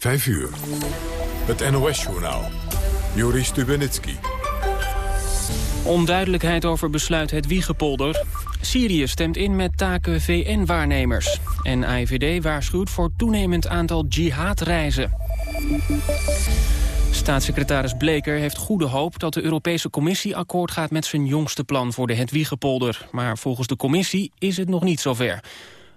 5 uur. Het NOS-journaal. Joris Stubenitski. Onduidelijkheid over besluit het Wiegepolder. Syrië stemt in met taken VN-waarnemers. En AIVD waarschuwt voor toenemend aantal jihadreizen. Staatssecretaris Bleker heeft goede hoop dat de Europese Commissie akkoord gaat met zijn jongste plan voor de Hedwiegepolder. Maar volgens de Commissie is het nog niet zover.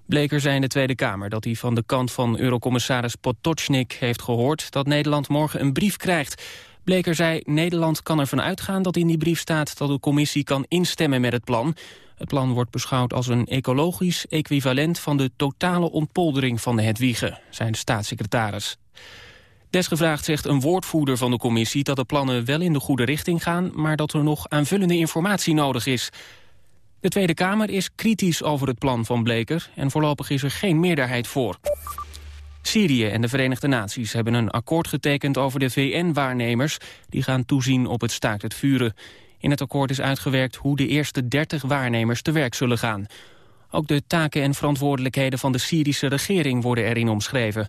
Bleker zei in de Tweede Kamer dat hij van de kant van Eurocommissaris Potocnik heeft gehoord dat Nederland morgen een brief krijgt. Bleker zei Nederland kan ervan uitgaan dat in die brief staat dat de commissie kan instemmen met het plan. Het plan wordt beschouwd als een ecologisch equivalent van de totale ontpoldering van de Hedwiegen, de staatssecretaris. Desgevraagd zegt een woordvoerder van de commissie dat de plannen wel in de goede richting gaan, maar dat er nog aanvullende informatie nodig is. De Tweede Kamer is kritisch over het plan van Bleker en voorlopig is er geen meerderheid voor. Syrië en de Verenigde Naties hebben een akkoord getekend over de VN-waarnemers. Die gaan toezien op het staakt het vuren. In het akkoord is uitgewerkt hoe de eerste 30 waarnemers te werk zullen gaan. Ook de taken en verantwoordelijkheden van de Syrische regering worden erin omschreven.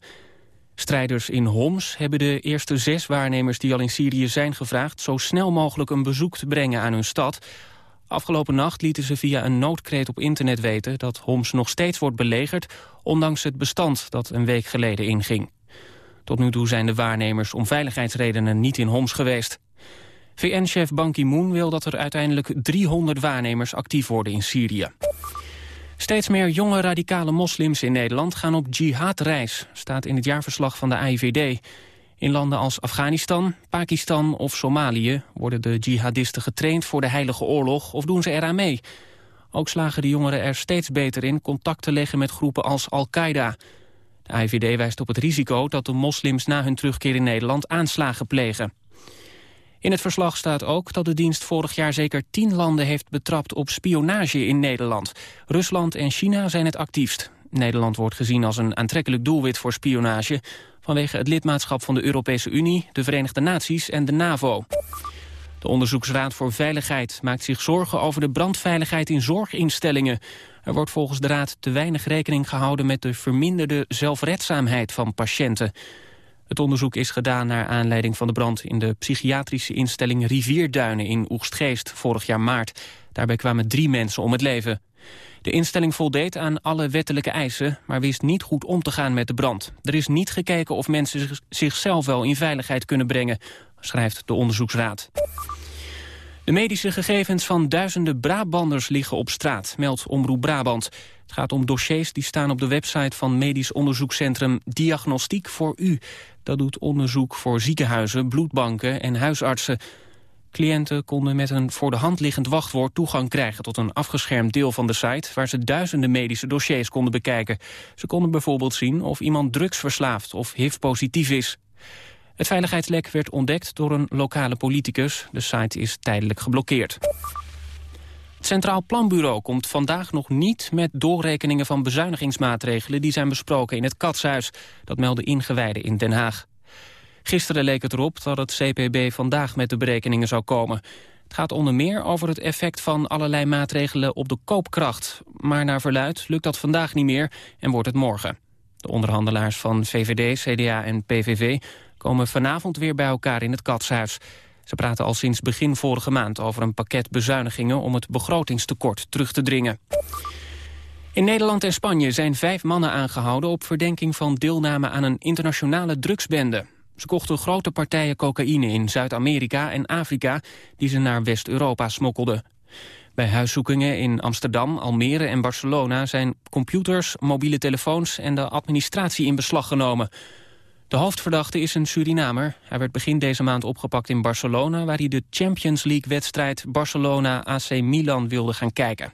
Strijders in Homs hebben de eerste zes waarnemers die al in Syrië zijn gevraagd... zo snel mogelijk een bezoek te brengen aan hun stad. Afgelopen nacht lieten ze via een noodkreet op internet weten... dat Homs nog steeds wordt belegerd, ondanks het bestand dat een week geleden inging. Tot nu toe zijn de waarnemers om veiligheidsredenen niet in Homs geweest. VN-chef Ban Ki-moon wil dat er uiteindelijk 300 waarnemers actief worden in Syrië. Steeds meer jonge radicale moslims in Nederland gaan op jihadreis, staat in het jaarverslag van de AIVD. In landen als Afghanistan, Pakistan of Somalië worden de jihadisten getraind voor de Heilige Oorlog of doen ze eraan mee. Ook slagen de jongeren er steeds beter in contact te leggen met groepen als Al-Qaeda. De AIVD wijst op het risico dat de moslims na hun terugkeer in Nederland aanslagen plegen. In het verslag staat ook dat de dienst vorig jaar zeker tien landen heeft betrapt op spionage in Nederland. Rusland en China zijn het actiefst. Nederland wordt gezien als een aantrekkelijk doelwit voor spionage... vanwege het lidmaatschap van de Europese Unie, de Verenigde Naties en de NAVO. De Onderzoeksraad voor Veiligheid maakt zich zorgen over de brandveiligheid in zorginstellingen. Er wordt volgens de Raad te weinig rekening gehouden met de verminderde zelfredzaamheid van patiënten. Het onderzoek is gedaan naar aanleiding van de brand in de psychiatrische instelling Rivierduinen in Oegstgeest vorig jaar maart. Daarbij kwamen drie mensen om het leven. De instelling voldeed aan alle wettelijke eisen, maar wist niet goed om te gaan met de brand. Er is niet gekeken of mensen zichzelf wel in veiligheid kunnen brengen, schrijft de onderzoeksraad. De medische gegevens van duizenden Brabanders liggen op straat, meldt Omroep Brabant. Het gaat om dossiers die staan op de website van medisch onderzoekscentrum Diagnostiek voor U. Dat doet onderzoek voor ziekenhuizen, bloedbanken en huisartsen. Cliënten konden met een voor de hand liggend wachtwoord toegang krijgen tot een afgeschermd deel van de site waar ze duizenden medische dossiers konden bekijken. Ze konden bijvoorbeeld zien of iemand drugsverslaafd of HIV-positief is. Het veiligheidslek werd ontdekt door een lokale politicus. De site is tijdelijk geblokkeerd. Het Centraal Planbureau komt vandaag nog niet met doorrekeningen van bezuinigingsmaatregelen die zijn besproken in het Katshuis. Dat melden ingewijden in Den Haag. Gisteren leek het erop dat het CPB vandaag met de berekeningen zou komen. Het gaat onder meer over het effect van allerlei maatregelen op de koopkracht. Maar naar verluid lukt dat vandaag niet meer en wordt het morgen. De onderhandelaars van VVD, CDA en PVV komen vanavond weer bij elkaar in het Katshuis. Ze praten al sinds begin vorige maand over een pakket bezuinigingen... om het begrotingstekort terug te dringen. In Nederland en Spanje zijn vijf mannen aangehouden... op verdenking van deelname aan een internationale drugsbende. Ze kochten grote partijen cocaïne in Zuid-Amerika en Afrika... die ze naar West-Europa smokkelden. Bij huiszoekingen in Amsterdam, Almere en Barcelona... zijn computers, mobiele telefoons en de administratie in beslag genomen... De hoofdverdachte is een Surinamer. Hij werd begin deze maand opgepakt in Barcelona... waar hij de Champions League-wedstrijd Barcelona-AC Milan wilde gaan kijken.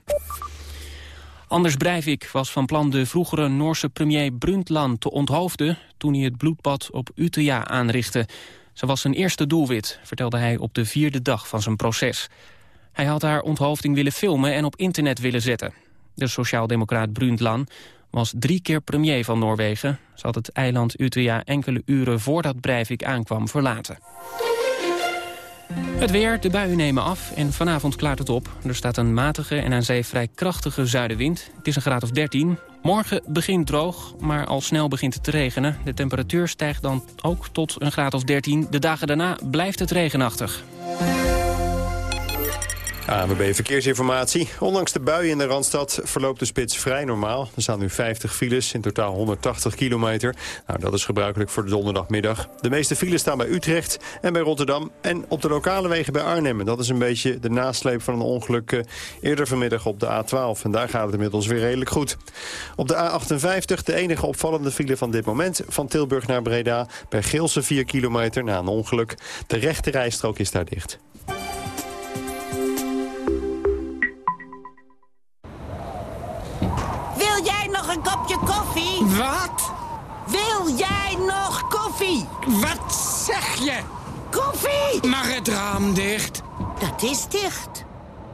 Anders Breivik was van plan de vroegere Noorse premier Brundtland te onthoofden... toen hij het bloedbad op Utøya aanrichtte. Ze was zijn eerste doelwit, vertelde hij op de vierde dag van zijn proces. Hij had haar onthoofding willen filmen en op internet willen zetten. De sociaaldemocraat Brundtland was drie keer premier van Noorwegen. Ze had het eiland Utøya enkele uren voordat Breivik aankwam verlaten. Het weer, de buien nemen af en vanavond klaart het op. Er staat een matige en aan zee vrij krachtige zuidenwind. Het is een graad of 13. Morgen begint droog, maar al snel begint het te regenen. De temperatuur stijgt dan ook tot een graad of 13. De dagen daarna blijft het regenachtig. ANWB Verkeersinformatie. Ondanks de buien in de Randstad verloopt de spits vrij normaal. Er staan nu 50 files, in totaal 180 kilometer. Nou, dat is gebruikelijk voor de donderdagmiddag. De meeste files staan bij Utrecht en bij Rotterdam... en op de lokale wegen bij Arnhem. Dat is een beetje de nasleep van een ongeluk eh, eerder vanmiddag op de A12. En daar gaat het inmiddels weer redelijk goed. Op de A58 de enige opvallende file van dit moment... van Tilburg naar Breda bij Geelse 4 kilometer na een ongeluk. De rechte rijstrook is daar dicht. Een kopje koffie? Wat? Wil jij nog koffie? Wat zeg je? Koffie! Mag het raam dicht? Dat is dicht.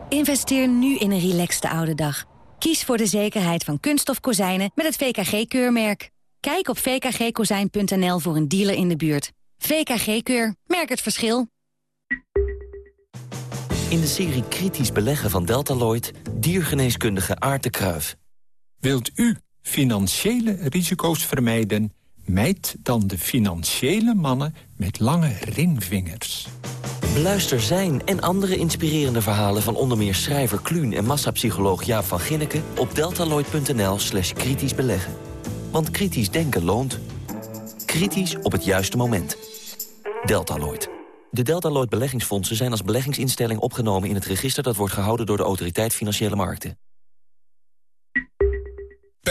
Investeer nu in een relaxte oude dag. Kies voor de zekerheid van kunststof kozijnen met het VKG-keurmerk. Kijk op vkgkozijn.nl voor een dealer in de buurt. VKG-keur. Merk het verschil. In de serie Kritisch Beleggen van Deltaloid... diergeneeskundige Aart de Kruif. Wilt u financiële risico's vermijden... mijt dan de financiële mannen met lange ringvingers. Beluister zijn en andere inspirerende verhalen... van onder meer schrijver Kluun en massapsycholoog Jaap van Ginneken... op deltaloid.nl slash kritisch beleggen. Want kritisch denken loont. Kritisch op het juiste moment. Deltaloid. De Deltaloid beleggingsfondsen zijn als beleggingsinstelling opgenomen... in het register dat wordt gehouden door de Autoriteit Financiële Markten.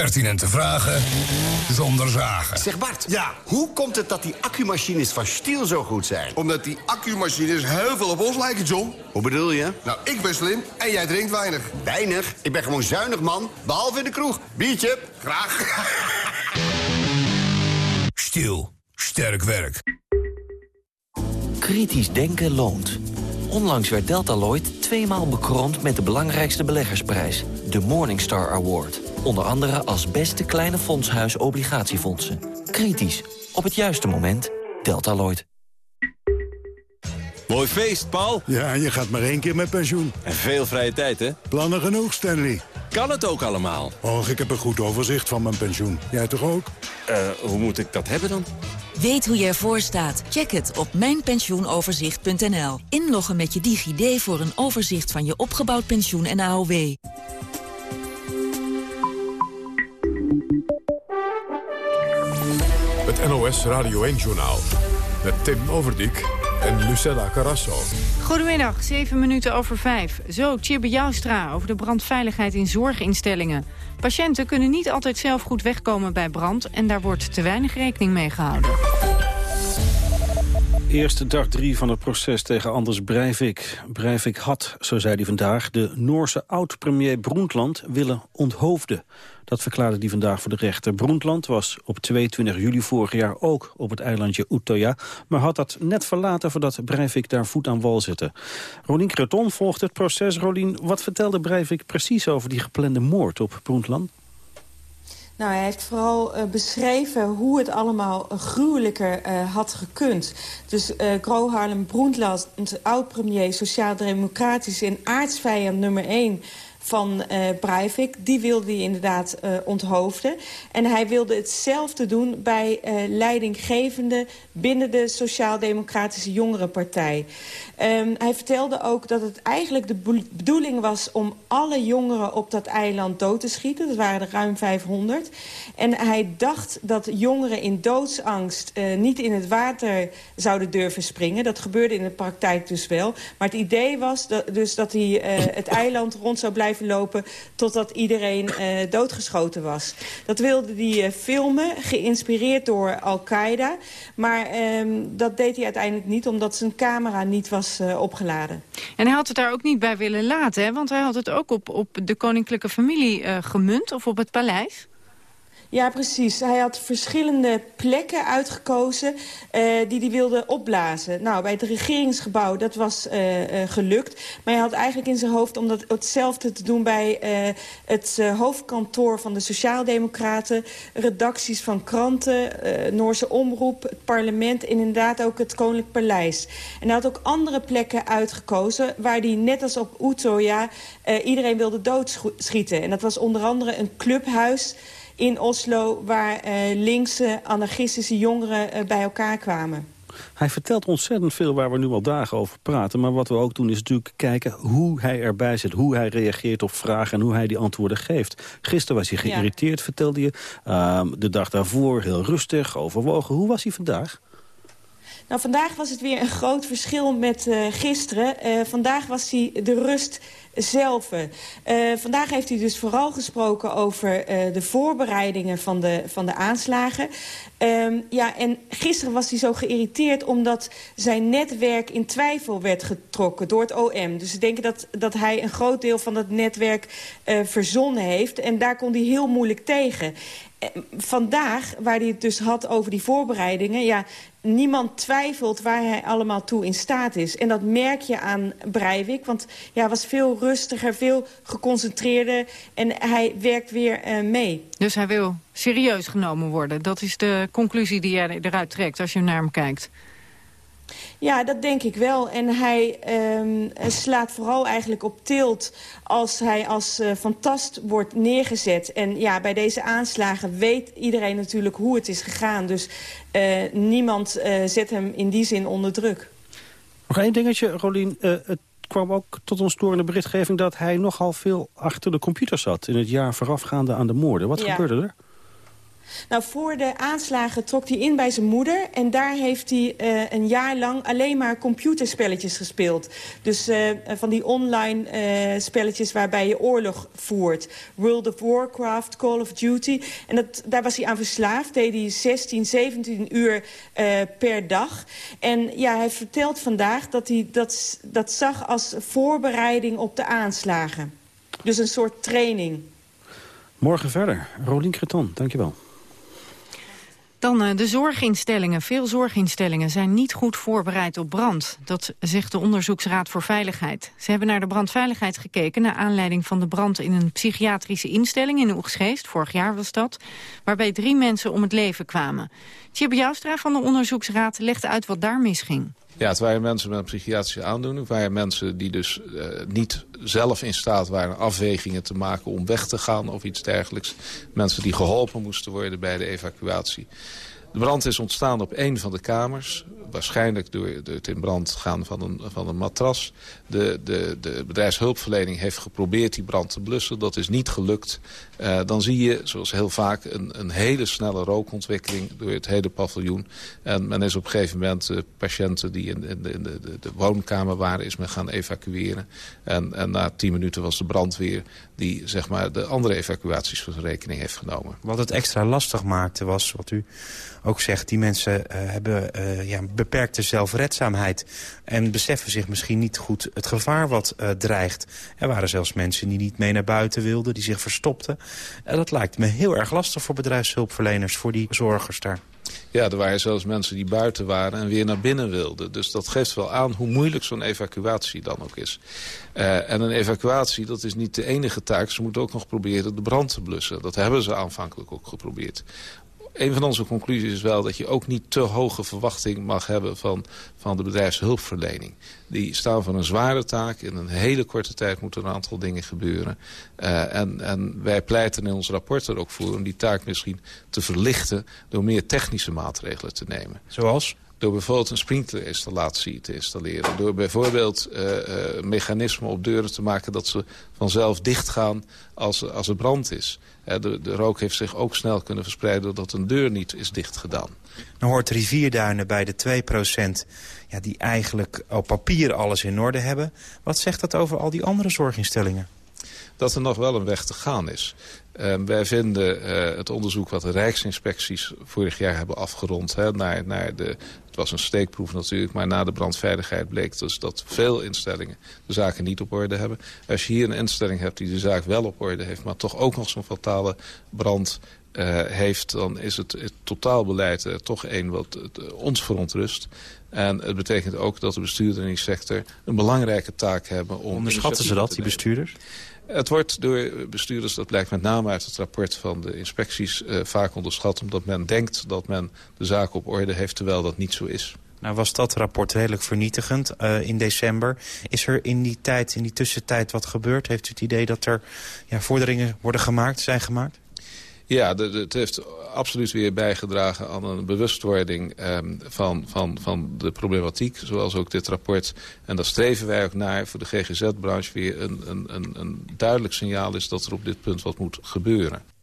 Pertinente vragen zonder zagen. Zeg Bart, ja. hoe komt het dat die accumachines van Stiel zo goed zijn? Omdat die accumachines heel veel op ons lijken, John. Hoe bedoel je? Nou, ik ben slim en jij drinkt weinig. Weinig? Ik ben gewoon zuinig, man. Behalve in de kroeg. Biertje? Graag. Stiel. Sterk werk. Kritisch denken loont. Onlangs werd Deltaloid tweemaal bekroond met de belangrijkste beleggersprijs. De Morningstar Award. Onder andere als beste kleine fondshuis obligatiefondsen. Kritisch. Op het juiste moment. Deltaloid. Mooi feest, Paul. Ja, je gaat maar één keer met pensioen. En veel vrije tijd, hè? Plannen genoeg, Stanley. Kan het ook allemaal? Och, ik heb een goed overzicht van mijn pensioen. Jij toch ook? Eh, hoe moet ik dat hebben dan? Weet hoe je ervoor staat? Check het op mijnpensioenoverzicht.nl. Inloggen met je DigiD voor een overzicht van je opgebouwd pensioen en AOW. NOS Radio 1-journaal. Met Tim Overdijk en Lucella Carrasso. Goedemiddag, 7 minuten over 5. Zo, Tjibbe Joustra over de brandveiligheid in zorginstellingen. Patiënten kunnen niet altijd zelf goed wegkomen bij brand... en daar wordt te weinig rekening mee gehouden. Eerste dag drie van het proces tegen Anders Breivik. Breivik had, zo zei hij vandaag, de Noorse oud-premier Broentland willen onthoofden. Dat verklaarde hij vandaag voor de rechter. Broentland was op 22 juli vorig jaar ook op het eilandje Utøya... maar had dat net verlaten voordat Breivik daar voet aan wal zette. Rolien Creton volgt het proces. Rolien, wat vertelde Breivik precies over die geplande moord op Broentland? Nou, hij heeft vooral uh, beschreven hoe het allemaal uh, gruwelijker uh, had gekund. Dus Gro Harlem Brundtland, oud-premier, sociaal-democratisch... en aardsvijand nummer één van uh, Breivik. Die wilde hij inderdaad uh, onthoofden. En hij wilde hetzelfde doen bij uh, leidinggevende binnen de Sociaal-Democratische Jongerenpartij. Um, hij vertelde ook dat het eigenlijk de bedoeling was om alle jongeren op dat eiland dood te schieten. Dat waren er ruim 500. En hij dacht dat jongeren in doodsangst niet in het water zouden durven springen. Dat gebeurde in de praktijk dus wel. Maar het idee was dus dat hij het eiland rond zou blijven lopen... totdat iedereen uh, doodgeschoten was. Dat wilde hij filmen, geïnspireerd door Al-Qaeda. Maar um, dat deed hij uiteindelijk niet, omdat zijn camera niet was uh, opgeladen. En hij had het daar ook niet bij willen laten, hè? want hij had het ook op, op de koninklijke familie gemunt of op het paleis. Ja, precies. Hij had verschillende plekken uitgekozen uh, die hij wilde opblazen. Nou, bij het regeringsgebouw, dat was uh, gelukt. Maar hij had eigenlijk in zijn hoofd om dat hetzelfde te doen... bij het hoofdkantoor van de Sociaaldemocraten... redacties van kranten, Noorse Omroep, het parlement... en inderdaad ook het Koninklijk Paleis. En hij had ook andere plekken uitgekozen... waar hij net als op Utøya iedereen wilde doodschieten. En dat was onder andere een clubhuis in Oslo... waar uh, linkse anarchistische jongeren uh, bij elkaar kwamen. Hij vertelt ontzettend veel waar we nu al dagen over praten. Maar wat we ook doen is natuurlijk kijken hoe hij erbij zit. Hoe hij reageert op vragen en hoe hij die antwoorden geeft. Gisteren was hij geïrriteerd, ja. vertelde je. Uh, de dag daarvoor heel rustig, overwogen. Hoe was hij vandaag? Nou, vandaag was het weer een groot verschil met uh, gisteren. Uh, vandaag was hij de rust zelf. Uh, vandaag heeft hij dus vooral gesproken over de voorbereidingen van de, van de aanslagen. Um, ja, en gisteren was hij zo geïrriteerd omdat zijn netwerk in twijfel werd getrokken door het OM. Dus ze denken dat, dat hij een groot deel van dat netwerk verzonnen heeft. En daar kon hij heel moeilijk tegen. Vandaag, waar hij het dus had over die voorbereidingen... ja, niemand twijfelt waar hij allemaal toe in staat is. En dat merk je aan Breivik, want ja, was veel rustiger, veel geconcentreerder... en hij werkt weer uh, mee. Dus hij wil serieus genomen worden. Dat is de conclusie die jij eruit trekt als je naar hem kijkt. Ja, dat denk ik wel. En hij um, slaat vooral eigenlijk op tilt als hij als uh, fantast wordt neergezet. En ja, bij deze aanslagen weet iedereen natuurlijk hoe het is gegaan. Dus uh, niemand uh, zet hem in die zin onder druk. Nog één dingetje, Rolien. het kwam ook tot ons door in de berichtgeving... dat hij nogal veel achter de computer zat... in het jaar voorafgaande aan de moorden. Wat ja. gebeurde er? Nou, voor de aanslagen trok hij in bij zijn moeder. En daar heeft hij uh, een jaar lang alleen maar computerspelletjes gespeeld. Dus uh, van die online uh, spelletjes waarbij je oorlog voert. World of Warcraft, Call of Duty. En dat, daar was hij aan verslaafd. Deed hij 16, 17 uur per dag. En ja, hij vertelt vandaag dat hij dat, dat zag als voorbereiding op de aanslagen. Dus een soort training. Morgen verder. Rolien Creton, dankjewel. Dan uh, de zorginstellingen. Veel zorginstellingen zijn niet goed voorbereid op brand. Dat zegt de Onderzoeksraad voor Veiligheid. Ze hebben naar de brandveiligheid gekeken... naar aanleiding van de brand in een psychiatrische instelling in Oegsgeest. Vorig jaar was dat. Waarbij drie mensen om het leven kwamen. Tjibbe Joustra van de Onderzoeksraad legt uit wat daar misging. Ja, het waren mensen met een psychiatrische aandoening. Het waren mensen die dus uh, niet zelf in staat waren afwegingen te maken om weg te gaan of iets dergelijks. Mensen die geholpen moesten worden bij de evacuatie. De brand is ontstaan op een van de kamers. Waarschijnlijk door het in brand gaan van een, van een matras. De, de, de bedrijfshulpverlening heeft geprobeerd die brand te blussen. Dat is niet gelukt. Uh, dan zie je, zoals heel vaak, een, een hele snelle rookontwikkeling door het hele paviljoen. En men is op een gegeven moment uh, patiënten die in, in, de, de, de, de, woonkamer waren, is men gaan evacueren. En, en na tien minuten was de brandweer die zeg maar, de andere evacuaties voor rekening heeft genomen. Wat het extra lastig maakte was, wat u ook zegt... die mensen uh, hebben ja, beperkte zelfredzaamheid... en beseffen zich misschien niet goed het gevaar wat uh, dreigt. Er waren zelfs mensen die niet mee naar buiten wilden, die zich verstopten. En dat lijkt me heel erg lastig voor bedrijfshulpverleners, voor die zorgers daar. Ja, er waren zelfs mensen die buiten waren en weer naar binnen wilden. Dus dat geeft wel aan hoe moeilijk zo'n evacuatie dan ook is. Uh, en een evacuatie, dat is niet de enige taak. Ze moeten ook nog proberen de brand te blussen. Dat hebben ze aanvankelijk ook geprobeerd een van onze conclusies is wel dat je ook niet te hoge verwachting mag hebben van, van de bedrijfshulpverlening. Die staan voor een zware taak. In een hele korte tijd moeten een aantal dingen gebeuren. Uh, en, en wij pleiten in ons rapport er ook voor om die taak misschien te verlichten door meer technische maatregelen te nemen. Zoals? Door bijvoorbeeld een sprinklerinstallatie te installeren. Door bijvoorbeeld uh, uh, mechanismen op deuren te maken dat ze vanzelf dichtgaan als, als er brand is. De, de rook heeft zich ook snel kunnen verspreiden doordat een deur niet is dichtgedaan. Dan hoort Rivierduinen bij de 2% ja, die eigenlijk op papier alles in orde hebben. Wat zegt dat over al die andere zorginstellingen? dat er nog wel een weg te gaan is. Uh, wij vinden uh, het onderzoek wat de Rijksinspecties vorig jaar hebben afgerond... Hè, naar, naar de Het was een steekproef natuurlijk, maar na de brandveiligheid bleek dus dat veel instellingen de zaken niet op orde hebben. Als je hier een instelling hebt die de zaak wel op orde heeft, maar toch ook nog zo'n fatale brand uh, heeft... dan is het, het totaalbeleid uh, toch een wat uh, ons verontrust. En het betekent ook dat de bestuurders in die sector een belangrijke taak hebben. om. Onderschatten ze dat, die bestuurders? Het wordt door bestuurders, dat blijkt met name uit het rapport van de inspecties... Uh, vaak onderschat omdat men denkt dat men de zaak op orde heeft... terwijl dat niet zo is. Nou was dat rapport redelijk vernietigend uh, in december. Is er in die tijd, in die tussentijd wat gebeurd? Heeft u het idee dat er ja, vorderingen worden gemaakt, zijn gemaakt? Ja, het heeft absoluut weer bijgedragen aan een bewustwording um, van, van, van de problematiek. Zoals ook dit rapport. En daar streven wij ook naar voor de GGZ-branche weer een, een, een duidelijk signaal is dat er op dit punt wat moet gebeuren.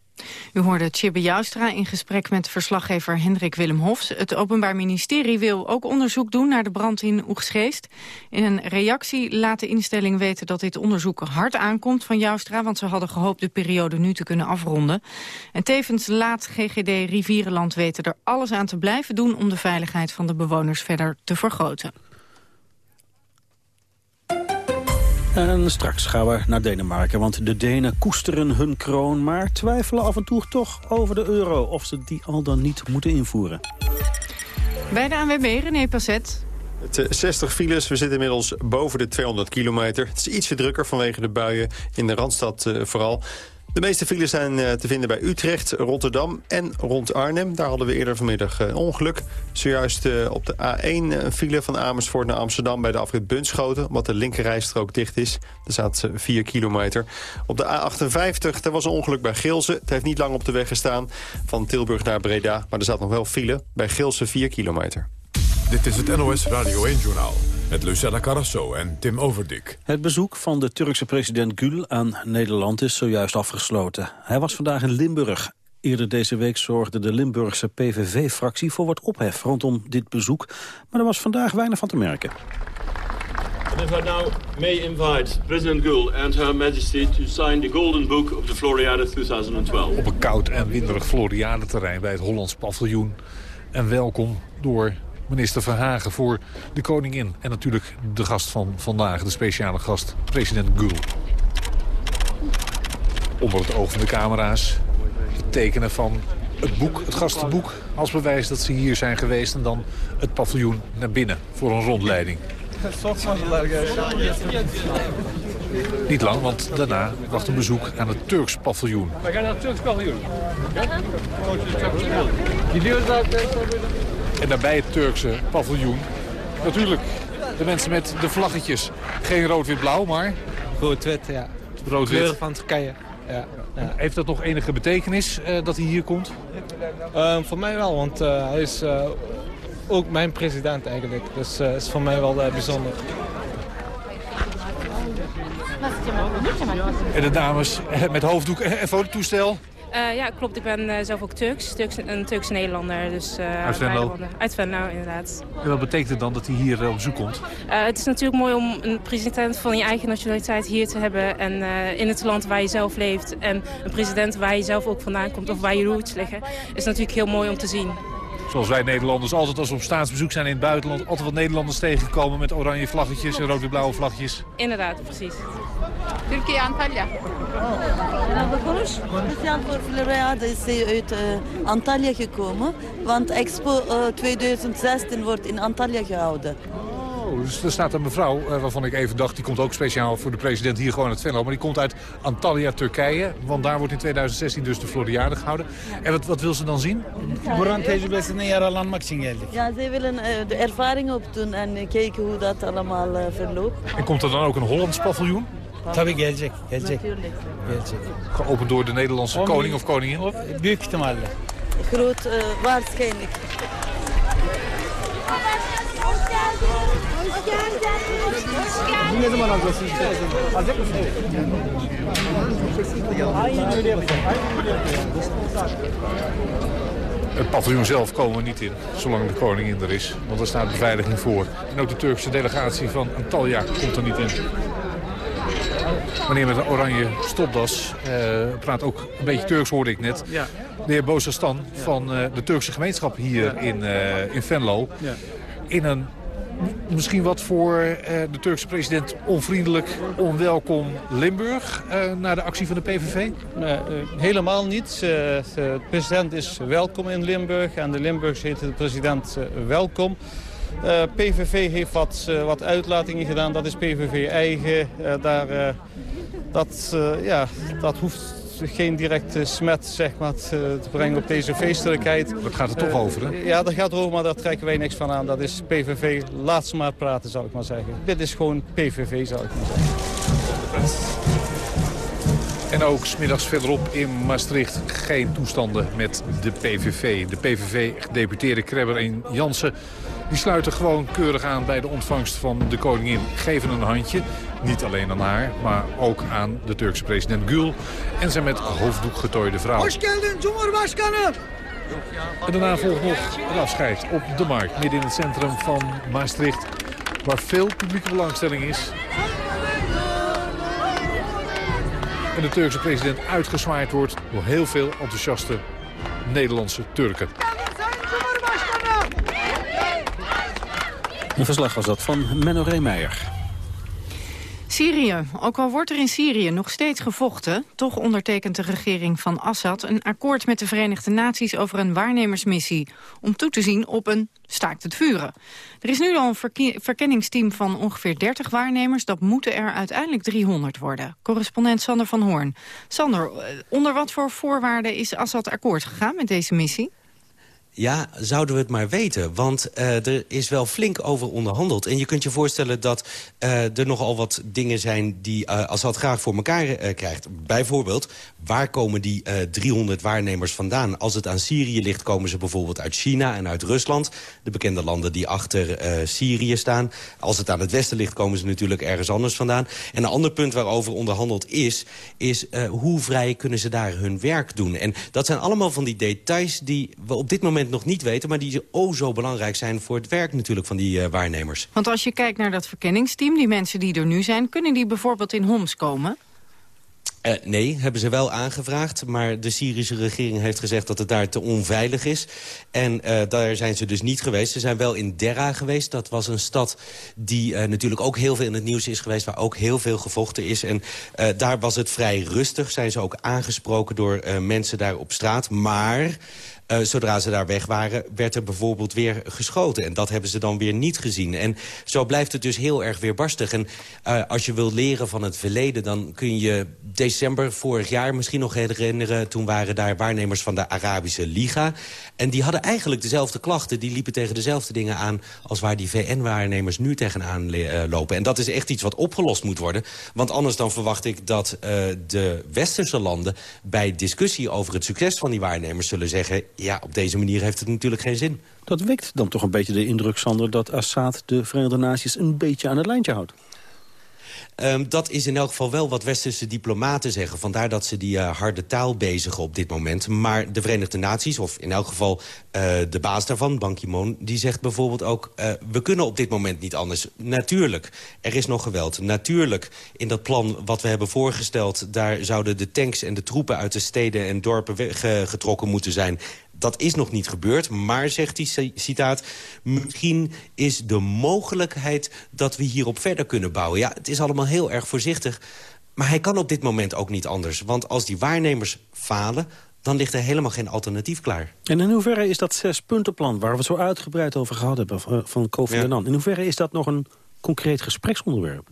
U hoorde Tjibbe Joustra in gesprek met verslaggever Hendrik Willem Hofs. Het Openbaar Ministerie wil ook onderzoek doen naar de brand in Oegsgeest. In een reactie laat de instelling weten dat dit onderzoek hard aankomt van Joustra... want ze hadden gehoopt de periode nu te kunnen afronden. En tevens laat GGD Rivierenland weten er alles aan te blijven doen... om de veiligheid van de bewoners verder te vergroten. En straks gaan we naar Denemarken, want de Denen koesteren hun kroon... maar twijfelen af en toe toch over de euro, of ze die al dan niet moeten invoeren. Bij de ANWB, René Passet. Het 60 files, we zitten inmiddels boven de 200 kilometer. Het is ietsje drukker vanwege de buien in de Randstad uh, vooral. De meeste files zijn uh, te vinden bij Utrecht, Rotterdam en rond Arnhem. Daar hadden we eerder vanmiddag uh, ongeluk. Zojuist uh, op de A1 een file van Amersfoort naar Amsterdam... bij de afrit Bunschoten, omdat de linkerrijstrook dicht is. Er staat 4 kilometer. Op de A58 er was een ongeluk bij Geelze. Het heeft niet lang op de weg gestaan van Tilburg naar Breda. Maar er zat nog wel file bij Geelze 4 kilometer. Dit is het NOS Radio 1-journaal met Lucella Carrasso en Tim Overdik. Het bezoek van de Turkse president Gül aan Nederland is zojuist afgesloten. Hij was vandaag in Limburg. Eerder deze week zorgde de Limburgse PVV-fractie voor wat ophef rondom dit bezoek. Maar er was vandaag weinig van te merken. And if I now may invite President Gül and Her Majesty to sign the Golden Book of the Floriade 2012. Op een koud en winderig Floriade-terrein bij het Hollands paviljoen. En welkom door minister Verhagen voor de koningin. En natuurlijk de gast van vandaag, de speciale gast, president Gül. Onder het oog van de camera's het tekenen van het boek, het gastenboek... als bewijs dat ze hier zijn geweest. En dan het paviljoen naar binnen voor een rondleiding. Niet lang, want daarna wacht een bezoek aan het Turks paviljoen. We gaan naar het Turks paviljoen. En daarbij het Turkse paviljoen. Natuurlijk de mensen met de vlaggetjes. Geen rood-wit-blauw, maar... Rood-wit, ja. Rood-wit. Kleur van Turkije. Ja. ja. Heeft dat nog enige betekenis uh, dat hij hier komt? Uh, voor mij wel, want uh, hij is ook mijn president eigenlijk. Dus het is voor mij wel bijzonder. En de dames met hoofddoek en fototoestel. Uh, ja, klopt. Ik ben uh, zelf ook Turks. Turks een Turkse Nederlander. Dus, uh, uit Venlo? Uit Venlo, inderdaad. En wat betekent het dan dat hij hier op bezoek komt? het is natuurlijk mooi om een president van je eigen nationaliteit hier te hebben. En in het land waar je zelf leeft. En een president waar je zelf ook vandaan komt of waar je roots liggen. Is natuurlijk heel mooi om te zien. Zoals wij Nederlanders altijd als we op staatsbezoek zijn in het buitenland... altijd wat Nederlanders tegenkomen met oranje vlaggetjes en rode-blauwe vlaggetjes. Inderdaad, precies. Türkiye, Antalya. Christian voor Floriade is uit uh, Antalya gekomen. Want Expo uh, 2016 wordt in Antalya gehouden. Oh, dus er staat een mevrouw uh, waarvan ik even dacht... die komt ook speciaal voor de president hier gewoon uit Venlo. Maar die komt uit Antalya, Turkije. Want daar wordt in 2016 dus de Floriade gehouden. En wat, wat wil ze dan zien? Buran tecrübesine yararlanmak için geldik. Ja, ze willen uh, de ervaring opdoen en kijken hoe dat allemaal uh, verloopt. En komt er dan ook een Hollands paviljoen? Tabii gelecek, gelecek. Gelecek. Geopend door de Nederlandse koning of koningin? Büyük ihtimalle. Groot, waarschijnlijk. Ne zaman? Alacak öyle öyle. Het paviljoen zelf komen we niet in, zolang de koningin er is. Want er staat beveiliging voor. En ook de Turkse delegatie van Antalya komt er niet in. meneer met een oranje stopdas. eh, praat ook een beetje Turks, hoorde ik net. Ja. De heer Bozastan van eh, de Turkse gemeenschap hier in, eh, in Venlo. Ja. In een misschien wat voor eh, de Turkse president onvriendelijk, onwelkom Limburg... eh, naar de actie van de PVV? Nee, eh, helemaal niet. De president is welkom in Limburg en de Limburgers heten de president welkom. PVV heeft wat, wat uitlatingen gedaan, dat is PVV eigen. Daar, dat, ja, dat hoeft geen directe smet zeg maar, te, te brengen op deze feestelijkheid. Dat gaat er toch Eh, over, hè? Ja, daar gaat het over, maar daar trekken wij niks van aan. Dat is PVV. Laat ze maar praten, zou ik maar zeggen. Dit is gewoon PVV, zou ik maar zeggen. En ook smiddags verderop in Maastricht geen toestanden met de PVV. De PVV-gedeputeerde Krebber en Jansen die sluiten gewoon keurig aan bij de ontvangst van de koningin. Geven een handje, niet alleen aan haar, maar ook aan de Turkse president Gül. En zijn met hoofddoek getooide vrouw. En daarna volgt nog het afscheid op de markt, midden in het centrum van Maastricht. Waar veel publieke belangstelling is. En de Turkse president uitgezwaaid wordt door heel veel enthousiaste Nederlandse Turken. Een verslag was dat van Menno Reemeijer. Syrië. Ook al wordt er in Syrië nog steeds gevochten... toch ondertekent de regering van Assad een akkoord met de Verenigde Naties... over een waarnemersmissie om toe te zien op een staakt het vuren. Er is nu al een verke- verkenningsteam van ongeveer 30 waarnemers. Dat moeten er uiteindelijk 300 worden. Correspondent Sander van Hoorn. Sander, eh, onder wat voor voorwaarden is Assad akkoord gegaan met deze missie? Ja, zouden we het maar weten. Want uh, er is wel flink over onderhandeld. En je kunt je voorstellen dat uh, er nogal wat dingen zijn... die uh, Assad graag voor elkaar krijgt. Bijvoorbeeld, waar komen die 300 waarnemers vandaan? Als het aan Syrië ligt, komen ze bijvoorbeeld uit China en uit Rusland. De bekende landen die achter Syrië staan. Als het aan het westen ligt, komen ze natuurlijk ergens anders vandaan. En een ander punt waarover onderhandeld is... is hoe vrij kunnen ze daar hun werk doen? En dat zijn allemaal van die details die we op dit moment nog niet weten... maar die oh zo belangrijk zijn voor het werk natuurlijk van die uh, waarnemers. Want als je kijkt naar dat verkenningsteam, die mensen die er nu zijn... kunnen die bijvoorbeeld in Homs komen? Uh, nee, hebben ze wel aangevraagd. Maar de Syrische regering heeft gezegd dat het daar te onveilig is. En uh, daar zijn ze dus niet geweest. Ze zijn wel in Derra geweest. Dat was een stad die uh, natuurlijk ook heel veel in het nieuws is geweest... waar ook heel veel gevochten is. En daar was het vrij rustig. Zijn ze ook aangesproken door mensen daar op straat. Maar... Uh, zodra ze daar weg waren, werd er bijvoorbeeld weer geschoten. En dat hebben ze dan weer niet gezien. En zo blijft het dus heel erg weerbarstig. En uh, als je wilt leren van het verleden... dan kun je december vorig jaar misschien nog herinneren... toen waren daar waarnemers van de Arabische Liga. En die hadden eigenlijk dezelfde klachten. Die liepen tegen dezelfde dingen aan... als waar die VN-waarnemers nu tegenaan uh, lopen. En dat is echt iets wat opgelost moet worden. Want anders dan verwacht ik dat de westerse landen... bij discussie over het succes van die waarnemers zullen zeggen ja, op deze manier heeft het natuurlijk geen zin. Dat wekt dan toch een beetje de indruk, Sander... dat Assad de Verenigde Naties een beetje aan het lijntje houdt. Um, dat is in elk geval wel wat westerse diplomaten zeggen. Vandaar dat ze die uh, harde taal bezigen op dit moment. Maar de Verenigde Naties, of in elk geval uh, de baas daarvan, Ban Ki-moon... die zegt bijvoorbeeld ook, uh, we kunnen op dit moment niet anders. Natuurlijk, er is nog geweld. Natuurlijk, in dat plan wat we hebben voorgesteld... daar zouden de tanks en de troepen uit de steden en dorpen getrokken moeten zijn dat is nog niet gebeurd, maar, zegt hij, citaat... misschien is de mogelijkheid dat we hierop verder kunnen bouwen. Ja, het is allemaal heel erg voorzichtig. Maar hij kan op dit moment ook niet anders. Want als die waarnemers falen, dan ligt er helemaal geen alternatief klaar. En in hoeverre is dat zespuntenplan... waar we het zo uitgebreid over gehad hebben van Kofi Annan... Ja. in hoeverre is dat nog een concreet gespreksonderwerp?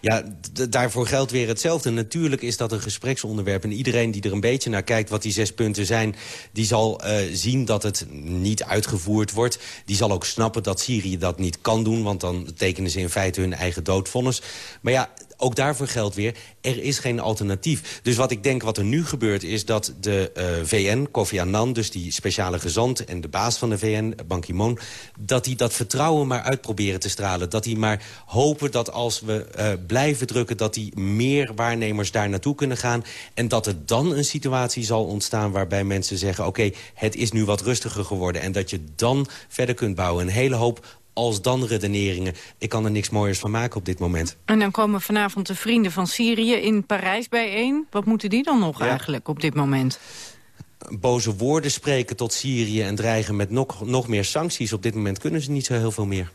Ja, daarvoor geldt weer hetzelfde. Natuurlijk is dat een gespreksonderwerp. En iedereen die er een beetje naar kijkt wat die zes punten zijn... die zal uh, zien dat het niet uitgevoerd wordt. Die zal ook snappen dat Syrië dat niet kan doen... want dan tekenen ze in feite hun eigen doodvonnis. Maar ja, ook daarvoor geldt weer, er is geen alternatief. Dus wat ik denk wat er nu gebeurt is dat de uh, VN, Kofi Annan... dus die speciale gezant en de baas van de VN, Ban Ki-moon... dat die dat vertrouwen maar uitproberen te stralen. Dat die maar hopen dat als we uh, blijven drukken... dat die meer waarnemers daar naartoe kunnen gaan... en dat er dan een situatie zal ontstaan waarbij mensen zeggen... oké, het is nu wat rustiger geworden... en dat je dan verder kunt bouwen. Een hele hoop als dan redeneringen. Ik kan er niks mooiers van maken op dit moment. En dan komen vanavond de vrienden van Syrië in Parijs bijeen. Wat moeten die dan nog eigenlijk op dit moment? Boze woorden spreken tot Syrië en dreigen met nog, nog meer sancties. Op dit moment kunnen ze niet zo heel veel meer.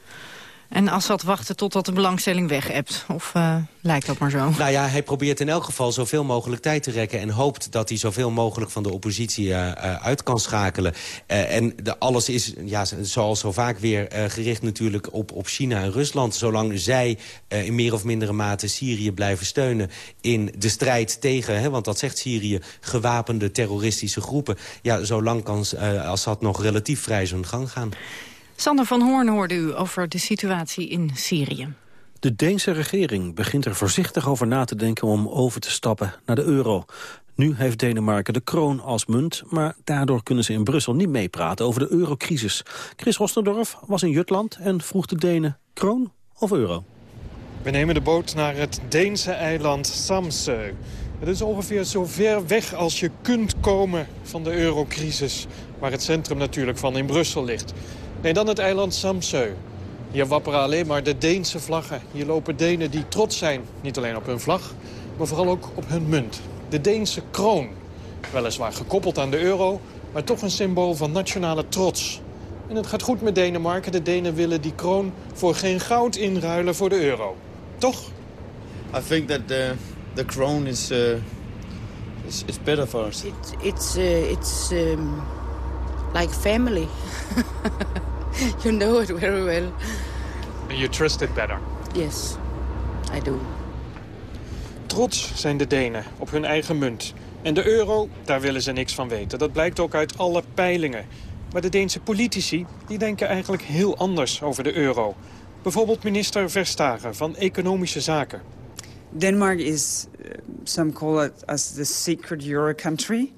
En Assad wachten totdat de belangstelling weg hebt? Of uh, lijkt dat maar zo? Nou ja, hij probeert in elk geval zoveel mogelijk tijd te rekken... en hoopt dat hij zoveel mogelijk van de oppositie uh, uh, uit kan schakelen. en de, alles is, ja, zoals zo vaak weer, gericht natuurlijk op, op China en Rusland. Zolang zij in meer of mindere mate Syrië blijven steunen... in de strijd tegen, hè, want dat zegt Syrië, gewapende terroristische groepen... ja, zolang kan Assad nog relatief vrij zijn gang gaan. Sander van Hoorn hoorde u over de situatie in Syrië. De Deense regering begint er voorzichtig over na te denken om over te stappen naar de euro. Nu heeft Denemarken de kroon als munt, maar daardoor kunnen ze in Brussel niet meepraten over de eurocrisis. Chris Rosterdorf was in Jutland en vroeg de Denen kroon of euro. We nemen de boot naar het Deense eiland Samsø. Het is ongeveer zo ver weg als je kunt komen van de eurocrisis... waar het centrum natuurlijk van in Brussel ligt. Nee, dan het eiland Samsø. Hier wapperen alleen maar de Deense vlaggen. Hier lopen Denen die trots zijn, niet alleen op hun vlag... maar vooral ook op hun munt. De Deense kroon. Weliswaar gekoppeld aan de euro, maar toch een symbool van nationale trots. En het gaat goed met Denemarken. De Denen willen die kroon voor geen goud inruilen voor de euro. Toch? I think that the, the crown is, uh, is, is better for us. It, it's uh, it's um, like family. you know it very well. You trust it better? Yes, I do. Trots zijn de Denen op hun eigen munt. En de euro, daar willen ze niks van weten. Dat blijkt ook uit alle peilingen. Maar de Deense politici die denken eigenlijk heel anders over de euro. Bijvoorbeeld minister Verstagen van Economische Zaken. Denmark is, uh, some call it as the secret euro country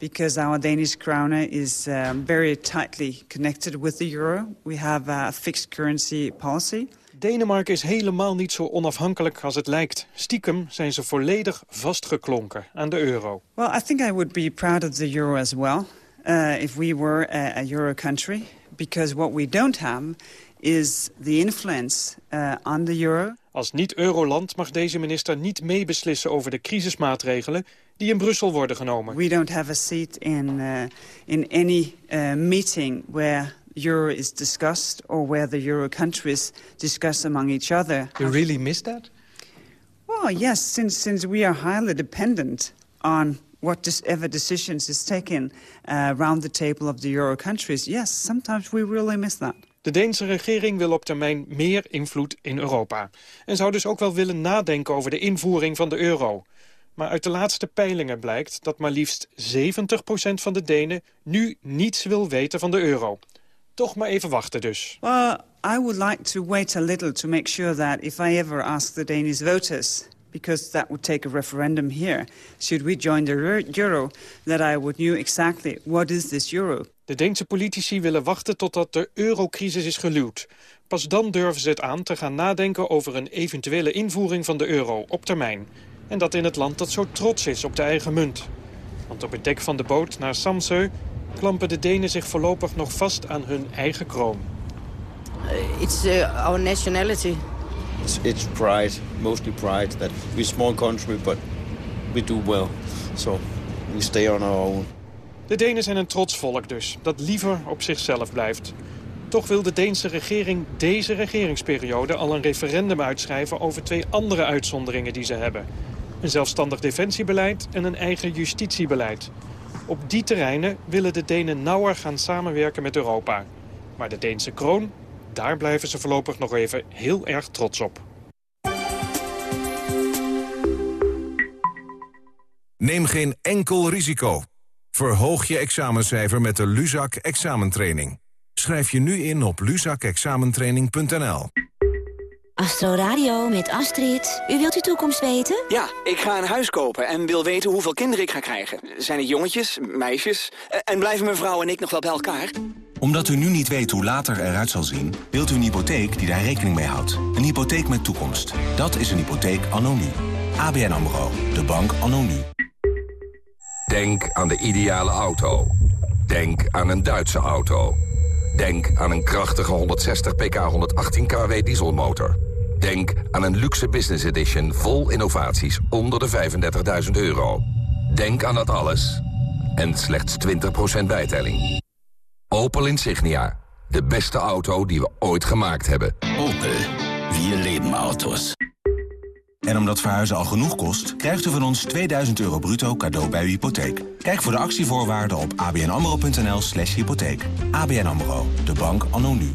because our Danish krone is um, very tightly connected with the euro. We have a fixed currency policy. Denemarken is helemaal niet zo onafhankelijk als het lijkt. Stiekem zijn ze volledig vastgeklonken aan de euro. Well, I think I would be proud of the euro as well uh, if we were a, a euro country. Because what we don't have is the influence uh, on the euro. Als niet-euroland mag deze minister niet meebeslissen over de crisismaatregelen die in Brussel worden genomen. We don't have a seat in, uh, in any uh, meeting where euro is discussed or where the euro countries discuss among each other. You really miss that? Well, yes, since, since we are highly dependent on whatever decisions is taken uh, around the table of the euro countries, yes, sometimes we really miss that. De Deense regering wil op termijn meer invloed in Europa. En zou dus ook wel willen nadenken over de invoering van de euro. Maar uit de laatste peilingen blijkt dat maar liefst 70% van de Denen nu niets wil weten van de euro. Toch maar even wachten dus. Well, I would like to wait a little to make sure that if I ever ask the Danish voters because that would take a referendum here. Should we join the euro? That I would know exactly what is this euro. De Deense politici willen wachten totdat de eurocrisis is geluwd. Pas dan durven ze het aan te gaan nadenken over een eventuele invoering van de euro op termijn. En dat in het land dat zo trots is op de eigen munt. Want op het dek van de boot naar Samsø klampen de Denen zich voorlopig nog vast aan hun eigen kroon. Uh, it's uh, our nationality. It's, it's pride, mostly pride, that we're a small country, but we do well. So we stay on our own. De Denen zijn een trots volk dus, dat liever op zichzelf blijft. Toch wil de Deense regering deze regeringsperiode al een referendum uitschrijven over twee andere uitzonderingen die ze hebben. Een zelfstandig defensiebeleid en een eigen justitiebeleid. Op die terreinen willen de Denen nauwer gaan samenwerken met Europa. Maar de Deense kroon, daar blijven ze voorlopig nog even heel erg trots op. Neem geen enkel risico. Verhoog je examencijfer met de Luzak examentraining. Schrijf je nu in op luzakexamentraining.nl. Astro Radio met Astrid. U wilt uw toekomst weten? Ja, ik ga een huis kopen en wil weten hoeveel kinderen ik ga krijgen. Zijn het jongetjes, meisjes? En blijven mijn vrouw en ik nog wel bij elkaar? Omdat u nu niet weet hoe later eruit zal zien... wilt u een hypotheek die daar rekening mee houdt. Een hypotheek met toekomst. Dat is een hypotheek anno nu. ABN AMRO. De bank anno nu. Denk aan de ideale auto. Denk aan een Duitse auto. Denk aan een krachtige 160 pk 118 kW dieselmotor. Denk aan een luxe business edition vol innovaties onder de 35.000 euro. Denk aan dat alles. En slechts 20% bijtelling. Opel Insignia. De beste auto die we ooit gemaakt hebben. Opel. Vier leven auto's. En omdat verhuizen al genoeg kost, krijgt u van ons 2000 euro bruto cadeau bij uw hypotheek. Kijk voor de actievoorwaarden op abnamro.nl slash hypotheek. ABN AMRO, de bank anno nu.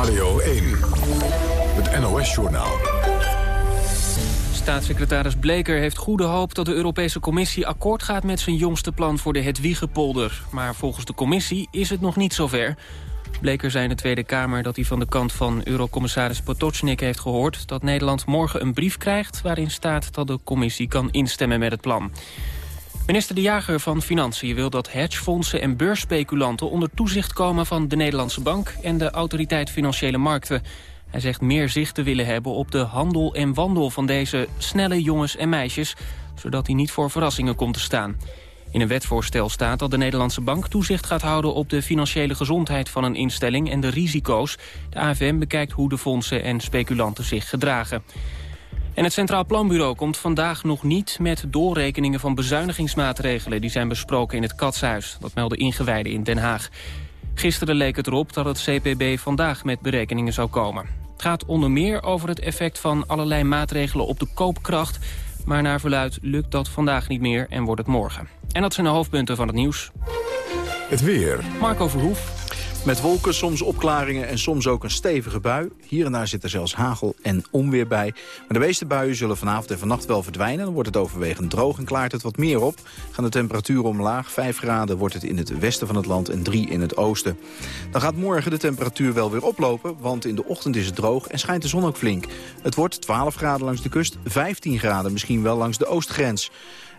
Radio 1, het NOS-journaal. Staatssecretaris Bleker heeft goede hoop dat de Europese Commissie akkoord gaat met zijn jongste plan voor de Hedwiegepolder. Maar volgens de Commissie is het nog niet zover. Bleker zei in de Tweede Kamer dat hij van de kant van Eurocommissaris Potocnik heeft gehoord... dat Nederland morgen een brief krijgt waarin staat dat de Commissie kan instemmen met het plan. Minister De Jager van Financiën wil dat hedgefondsen en beursspeculanten onder toezicht komen van de Nederlandse Bank en de Autoriteit Financiële Markten. Hij zegt meer zicht te willen hebben op de handel en wandel van deze snelle jongens en meisjes, zodat hij niet voor verrassingen komt te staan. In een wetvoorstel staat dat de Nederlandse Bank toezicht gaat houden op de financiële gezondheid van een instelling en de risico's. De AFM bekijkt hoe de fondsen en speculanten zich gedragen. En het Centraal Planbureau komt vandaag nog niet met doorrekeningen van bezuinigingsmaatregelen. Die zijn besproken in het Katshuis. Dat melden ingewijden in Den Haag. Gisteren leek het erop dat het CPB vandaag met berekeningen zou komen. Het gaat onder meer over het effect van allerlei maatregelen op de koopkracht. Maar naar verluid lukt dat vandaag niet meer en wordt het morgen. En dat zijn de hoofdpunten van het nieuws. Het weer. Marco Verhoef. Met wolken, soms opklaringen en soms ook een stevige bui. Hier en daar zit er zelfs hagel en onweer bij. Maar de meeste buien zullen vanavond en vannacht wel verdwijnen. Dan wordt het overwegend droog en klaart het wat meer op. Gaan de temperaturen omlaag. 5 graden wordt het in het westen van het land en 3 in het oosten. Dan gaat morgen de temperatuur wel weer oplopen. Want in de ochtend is het droog en schijnt de zon ook flink. Het wordt 12 graden langs de kust, 15 graden misschien wel langs de oostgrens.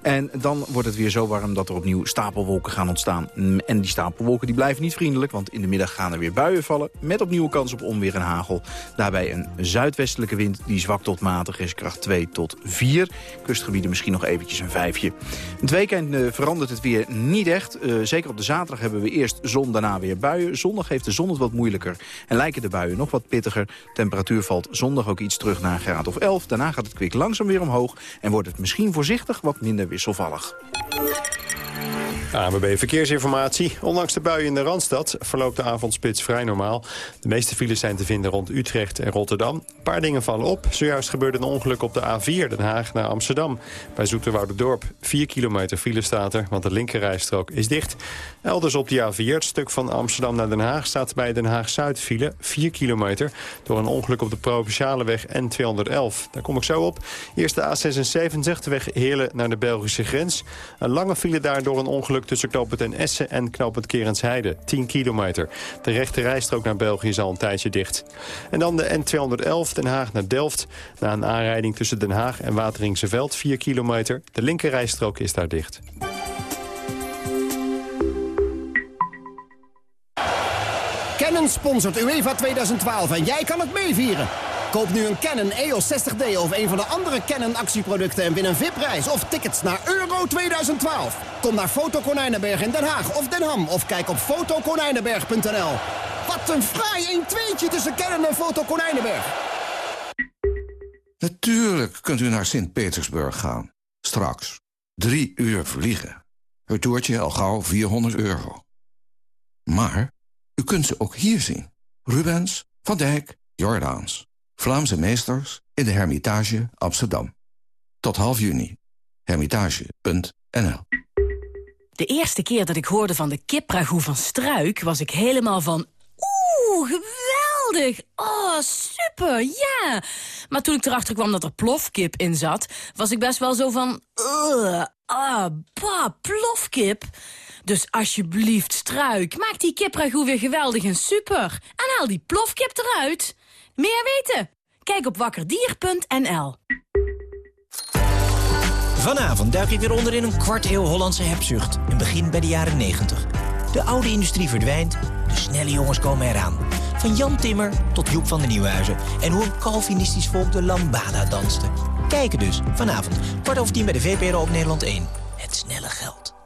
En dan wordt het weer zo warm dat er opnieuw stapelwolken gaan ontstaan. En die stapelwolken die blijven niet vriendelijk, want in de middag gaan er weer buien vallen... met opnieuw kans op onweer en hagel. Daarbij een zuidwestelijke wind die zwak tot matig is, kracht 2 tot 4. Kustgebieden misschien nog eventjes een vijfje. Het weekend uh, verandert het weer niet echt. Uh, zeker op de zaterdag hebben we eerst zon, daarna weer buien. Zondag heeft de zon het wat moeilijker en lijken de buien nog wat pittiger. Temperatuur valt zondag ook iets terug naar een graad of 11. Daarna gaat het kwik langzaam weer omhoog en wordt het misschien voorzichtig wat minder wisselvallig. ANWB Verkeersinformatie. Ondanks de buien in de Randstad verloopt de avondspits vrij normaal. De meeste files zijn te vinden rond Utrecht en Rotterdam. Een paar dingen vallen op. Zojuist gebeurde een ongeluk op de A4 Den Haag naar Amsterdam. Bij Dorp 4 kilometer file staat er, want de linkerrijstrook is dicht. Elders op de A4, het stuk van Amsterdam naar Den Haag... staat bij Den Haag-Zuid file 4 kilometer... door een ongeluk op de Provinciale weg N211. Daar kom ik zo op. Eerst de A76, de weg Heerlen naar de Belgische grens. Een lange file daar door een ongeluk tussen knooppunt en Essen en knooppunt Kerensheide. 10 kilometer. De rechte rijstrook naar België is al een tijdje dicht. En dan de N211 Den Haag naar Delft. Na een aanrijding tussen Den Haag en Wateringse Veld 4 kilometer. De linker rijstrook is daar dicht. Canon sponsort UEFA 2012 en jij kan het meevieren. Koop nu een Canon EOS 60D of een van de andere Canon actieproducten... en win een VIP-reis of tickets naar Euro 2012. Kom naar Foto Konijnenberg in Den Haag of Den Ham... of kijk op fotokonijnenberg.nl. Wat een fraai 1-2'tje tussen Canon en Foto Konijnenberg. Natuurlijk kunt u naar Sint-Petersburg gaan. Straks. Drie uur vliegen. Het toertje al gauw 400 euro. Maar u kunt ze ook hier zien. Rubens, Van Dijk, Jordaans. Vlaamse meesters in de Hermitage Amsterdam. Tot half juni. Hermitage.nl De eerste keer dat ik hoorde van de kipragoe van Struik... was ik helemaal van... Oeh, geweldig! Oh, super, ja! Maar toen ik erachter kwam dat er plofkip in zat... was ik best wel zo van... Uh, ah, bah, plofkip... Dus alsjeblieft, Struik, maak die kipragoe weer geweldig en super. En haal die plofkip eruit. Meer weten? Kijk op wakkerdier.nl. Vanavond duik ik weer onder in een kwart eeuw Hollandse hebzucht. Een begin bij de jaren 90. De oude industrie verdwijnt, de snelle jongens komen eraan. Van Jan Timmer tot Joep van den Nieuwhuizen. En hoe een Calvinistisch volk de lambada danste. Kijken dus, vanavond, kwart over tien bij de VPRO op Nederland 1. Het snelle geld.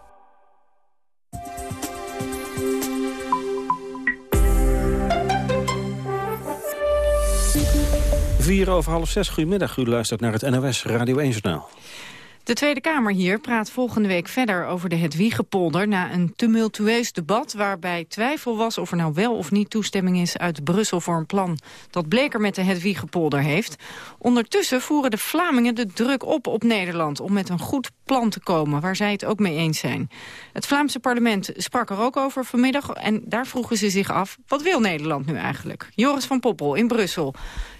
Vier over half zes, goedemiddag. U luistert naar het NOS Radio 1-journaal. De Tweede Kamer hier praat volgende week verder over de Hedwiegepolder... na een tumultueus debat waarbij twijfel was of er nou wel of niet toestemming is uit Brussel voor een plan dat Bleker met de Hedwiegepolder heeft. Ondertussen voeren de Vlamingen de druk op op Nederland om met een goed plan te komen waar zij het ook mee eens zijn. Het Vlaamse parlement sprak er ook over vanmiddag en daar vroegen ze zich af, wat wil Nederland nu eigenlijk? Joris van Poppel in Brussel.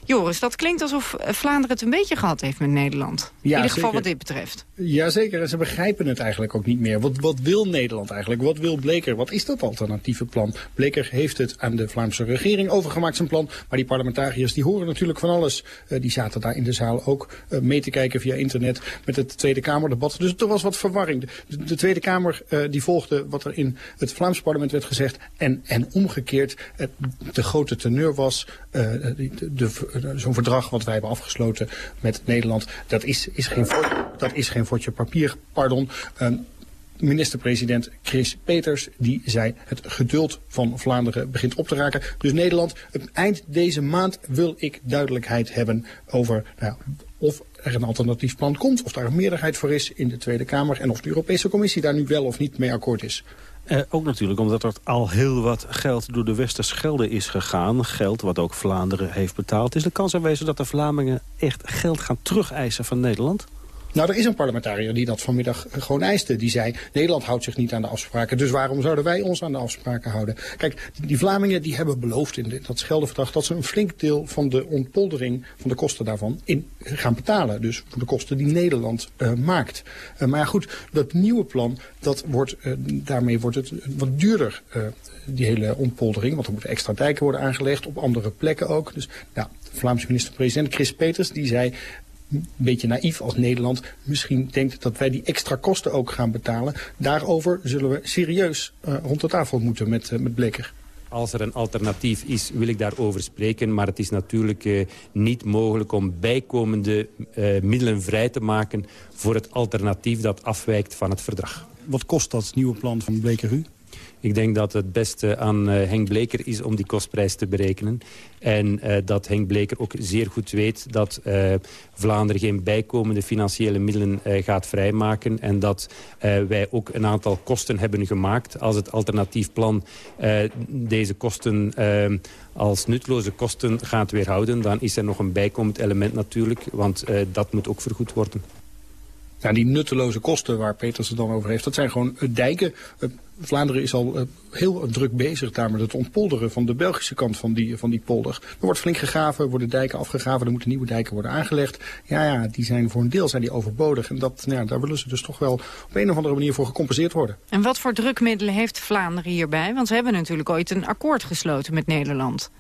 Joris, dat klinkt alsof eh, Vlaanderen het een beetje gehad heeft met Nederland. in ieder geval wat dit betreft. Jazeker, en ze begrijpen het eigenlijk ook niet meer. Wat, wat wil Nederland eigenlijk? Wat wil Bleker? Wat is dat alternatieve plan? Bleker heeft het aan de Vlaamse regering overgemaakt, zijn plan. Maar die parlementariërs die horen natuurlijk van alles. Uh, die zaten daar in de zaal ook uh, mee te kijken via internet met het Tweede Kamerdebat. Dus er was wat verwarring. De, de Tweede Kamer uh, die volgde wat er in het Vlaamse parlement werd gezegd. En, en omgekeerd, de grote teneur was de, de zo'n verdrag wat wij hebben afgesloten met Nederland, dat is, is, geen, dat is geen vodje papier, pardon. Um, Minister-president Chris Peters die zei het geduld van Vlaanderen begint op te raken. Dus Nederland, eind deze maand wil ik duidelijkheid hebben over nou, of er een alternatief plan komt, of daar een meerderheid voor is in de Tweede Kamer en of de Europese Commissie daar nu wel of niet mee akkoord is. Eh, ook natuurlijk omdat er al heel wat geld door de Westerschelde is gegaan. Geld wat ook Vlaanderen heeft betaald. Is de kans aanwezig dat de Vlamingen echt geld gaan terugeisen van Nederland? Nou, er is een parlementariër die dat vanmiddag gewoon eiste. Die zei, Nederland houdt zich niet aan de afspraken, dus waarom zouden wij ons aan de afspraken houden? Kijk, die Vlamingen die hebben beloofd in dat Scheldeverdrag dat ze een flink deel van de ontpoldering, van de kosten daarvan, in gaan betalen. Dus voor de kosten die Nederland uh, maakt. Maar goed, dat nieuwe plan, dat wordt, daarmee wordt het wat duurder die hele ontpoldering. Want er moeten extra dijken worden aangelegd, op andere plekken ook. Dus nou, de Vlaamse minister-president Chris Peters die zei een beetje naïef als Nederland misschien denkt dat wij die extra kosten ook gaan betalen. Daarover zullen we serieus uh, rond de tafel moeten met, uh, met Bleker. Als er een alternatief is, wil ik daarover spreken. Maar het is natuurlijk uh, niet mogelijk om bijkomende middelen vrij te maken... voor het alternatief dat afwijkt van het verdrag. Wat kost dat nieuwe plan van Bleker u? Ik denk dat het beste aan uh, Henk Bleker is om die kostprijs te berekenen. En uh, dat Henk Bleker ook zeer goed weet dat uh, Vlaanderen geen bijkomende financiële middelen gaat vrijmaken. En dat wij ook een aantal kosten hebben gemaakt. Als het alternatief plan deze kosten als nutloze kosten gaat weerhouden... dan is er nog een bijkomend element natuurlijk. Want dat moet ook vergoed worden. Ja, die nutteloze kosten waar Peters dan over heeft, dat zijn gewoon dijken. Vlaanderen is al uh, heel druk bezig daar met het ontpolderen van de Belgische kant van die, van die polder. Er wordt flink gegraven, worden dijken afgegraven, er moeten nieuwe dijken worden aangelegd. Ja, ja, die zijn voor een deel zijn die overbodig. En dat, nou ja, daar willen ze dus toch wel op een of andere manier voor gecompenseerd worden. En wat voor drukmiddelen heeft Vlaanderen hierbij? Want ze hebben natuurlijk ooit een akkoord gesloten met Nederland.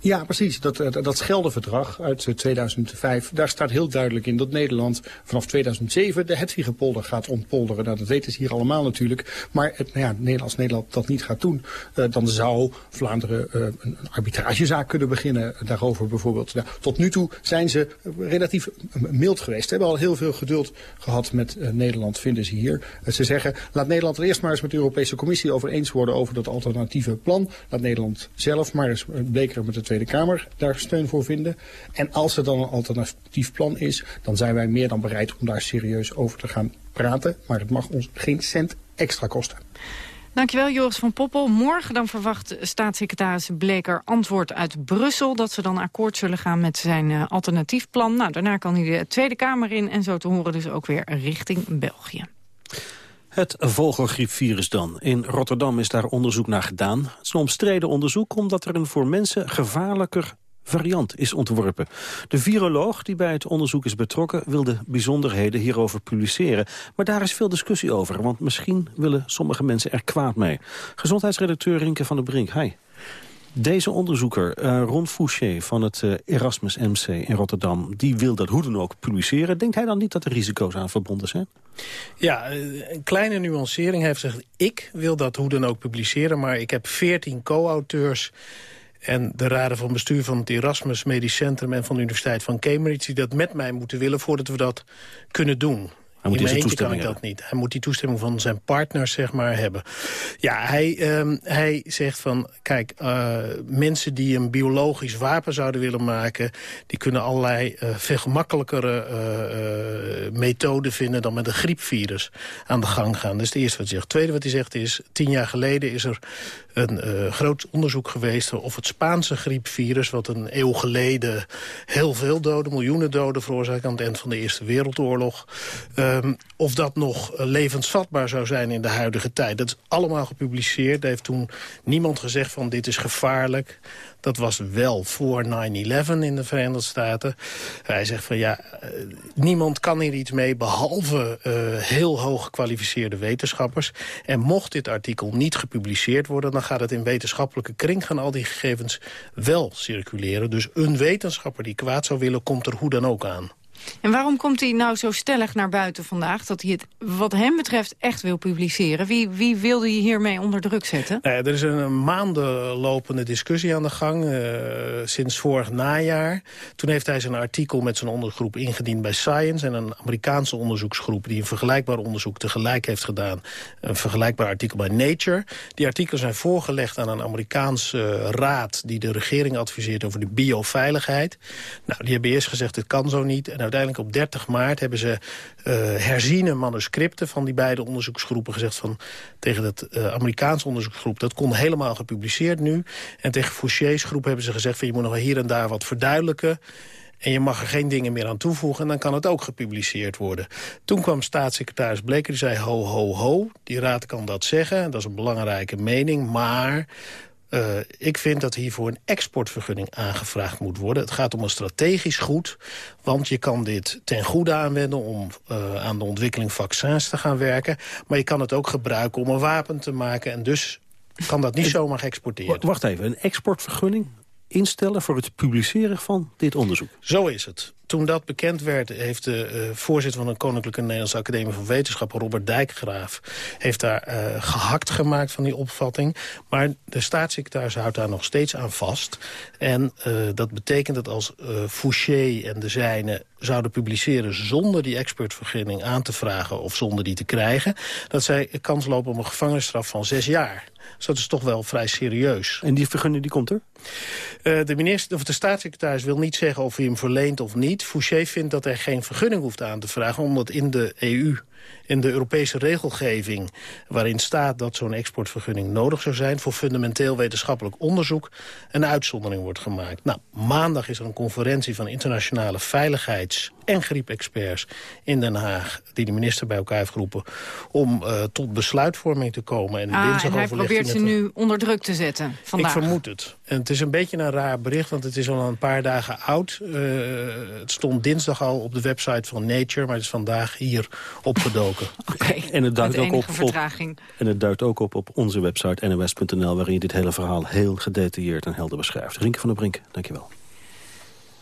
Ja, precies. Dat, dat, dat Scheldeverdrag uit 2005, daar staat heel duidelijk in dat Nederland vanaf 2007 de Hedwigepolder gaat ontpolderen. Nou, dat weten ze hier allemaal natuurlijk. Maar het, nou ja, als Nederland dat niet gaat doen, uh, dan zou Vlaanderen een arbitragezaak kunnen beginnen daarover bijvoorbeeld. Nou, tot nu toe zijn ze relatief mild geweest. Ze hebben al heel veel geduld gehad met Nederland, vinden ze hier. ze zeggen, laat Nederland er eerst maar eens met de Europese Commissie over eens worden over dat alternatieve plan. Laat Nederland zelf maar eens Bleker met de Tweede Kamer daar steun voor vinden. En als er dan een alternatief plan is, dan zijn wij meer dan bereid om daar serieus over te gaan praten. Maar het mag ons geen cent extra kosten. Dankjewel Joris van Poppel. Morgen dan verwacht staatssecretaris Bleker antwoord uit Brussel... dat ze dan akkoord zullen gaan met zijn uh, alternatief plan. Nou, daarna kan hij de Tweede Kamer in en zo te horen dus ook weer richting België. Het vogelgriepvirus dan. In Rotterdam is daar onderzoek naar gedaan. Het is een omstreden onderzoek omdat er een voor mensen gevaarlijker variant is ontworpen. De viroloog die bij het onderzoek is betrokken... wil de bijzonderheden hierover publiceren. Maar daar is veel discussie over, want misschien willen sommige mensen er kwaad mee. Gezondheidsredacteur Rinke van der Brink, hi. Deze onderzoeker, uh, Ron Fouché van het uh, Erasmus MC in Rotterdam... die wil dat hoe dan ook publiceren. Denkt hij dan niet dat er risico's aan verbonden zijn? Ja, een kleine nuancering. Hij heeft gezegd, ik wil dat hoe dan ook publiceren... maar ik heb veertien co-auteurs en de raden van bestuur van het Erasmus Medisch Centrum... en van de Universiteit van Cambridge... die dat met mij moeten willen voordat we dat kunnen doen. Hij moet In kan ik dat niet. Hij moet die toestemming van zijn partners zeg maar, hebben. Ja, hij, um, hij zegt van... Kijk, uh, mensen die een biologisch wapen zouden willen maken... die kunnen allerlei uh, veel gemakkelijkere uh, methoden vinden... dan met een griepvirus aan de gang gaan. Dat is het eerste wat hij zegt. Het tweede wat hij zegt is... tien jaar geleden is er een groot onderzoek geweest... of het Spaanse griepvirus, wat een eeuw geleden... heel veel doden, miljoenen doden veroorzaakte... aan het eind van de Eerste Wereldoorlog... Um, of dat nog levensvatbaar zou zijn in de huidige tijd. Dat is allemaal gepubliceerd. Er heeft toen niemand gezegd van dit is gevaarlijk. Dat was wel voor 9-11 in de Verenigde Staten. Hij zegt van ja, uh, niemand kan hier iets mee behalve uh, heel hoog gekwalificeerde wetenschappers. En mocht dit artikel niet gepubliceerd worden... dan gaat het in wetenschappelijke kring gaan al die gegevens wel circuleren. Dus een wetenschapper die kwaad zou willen komt er hoe dan ook aan. En waarom komt hij nou zo stellig naar buiten vandaag... dat hij het wat hem betreft echt wil publiceren? Wie, wie wilde je hiermee onder druk zetten? Nou er is een maandenlopende discussie aan de gang, uh, sinds vorig najaar. Toen heeft hij zijn artikel met zijn onderzoek ingediend bij Science... en een Amerikaanse onderzoeksgroep die een vergelijkbaar onderzoek tegelijk heeft gedaan. Een vergelijkbaar artikel bij Nature. Die artikelen zijn voorgelegd aan een Amerikaanse raad... die de regering adviseert over de bioveiligheid. Nou, die hebben eerst gezegd, het kan zo niet... En uiteindelijk op 30 maart hebben ze uh, herziene manuscripten van die beide onderzoeksgroepen gezegd van tegen dat uh, Amerikaanse onderzoeksgroep dat kon helemaal gepubliceerd nu. En tegen Fouché's groep hebben ze gezegd van je moet nog hier en daar wat verduidelijken. En je mag er geen dingen meer aan toevoegen en dan kan het ook gepubliceerd worden. Toen kwam staatssecretaris Bleker, die zei ho, ho, ho. Die raad kan dat zeggen, dat is een belangrijke mening. Maar uh, ik vind dat hiervoor een exportvergunning aangevraagd moet worden. Het gaat om een strategisch goed, want je kan dit ten goede aanwenden... om uh, aan de ontwikkeling vaccins te gaan werken. Maar je kan het ook gebruiken om een wapen te maken... en dus kan dat niet zomaar geëxporteerd Wacht even, een exportvergunning instellen voor het publiceren van dit onderzoek? Zo is het toen dat bekend werd, heeft de uh, voorzitter van de Koninklijke Nederlandse Academie van Wetenschappen, Robert Dijkgraaf, heeft daar uh, gehakt gemaakt van die opvatting. Maar de staatssecretaris houdt daar nog steeds aan vast. En uh, dat betekent dat als Fouché en de zijne zouden publiceren zonder die expertvergunning aan te vragen of zonder die te krijgen, dat zij kans lopen op een gevangenisstraf van zes jaar. Dus dat is toch wel vrij serieus. En die vergunning die komt er? Uh, de, minister, of de staatssecretaris wil niet zeggen of hij hem verleent of niet. Fouché vindt dat hij geen vergunning hoeft aan te vragen... omdat in de EU in de Europese regelgeving... waarin staat dat zo'n exportvergunning nodig zou zijn... voor fundamenteel wetenschappelijk onderzoek een uitzondering wordt gemaakt. Nou, maandag is er een conferentie van internationale veiligheids- en griepexperts in Den Haag... die de minister bij elkaar heeft geroepen om uh, tot besluitvorming te komen. En, ah, en hij probeert ze nu onder druk te zetten vandaag. Ik vermoed het. En het is een beetje een raar bericht, want het is al een paar dagen oud. Uh, het stond dinsdag al op de website van Nature, maar het is vandaag hier opgedoken. okay. en het duidt ook op, vertraging. en het duidt ook op op onze website nws.nl... waarin je dit hele verhaal heel gedetailleerd en helder beschrijft. Rinke van der Brink, dankjewel.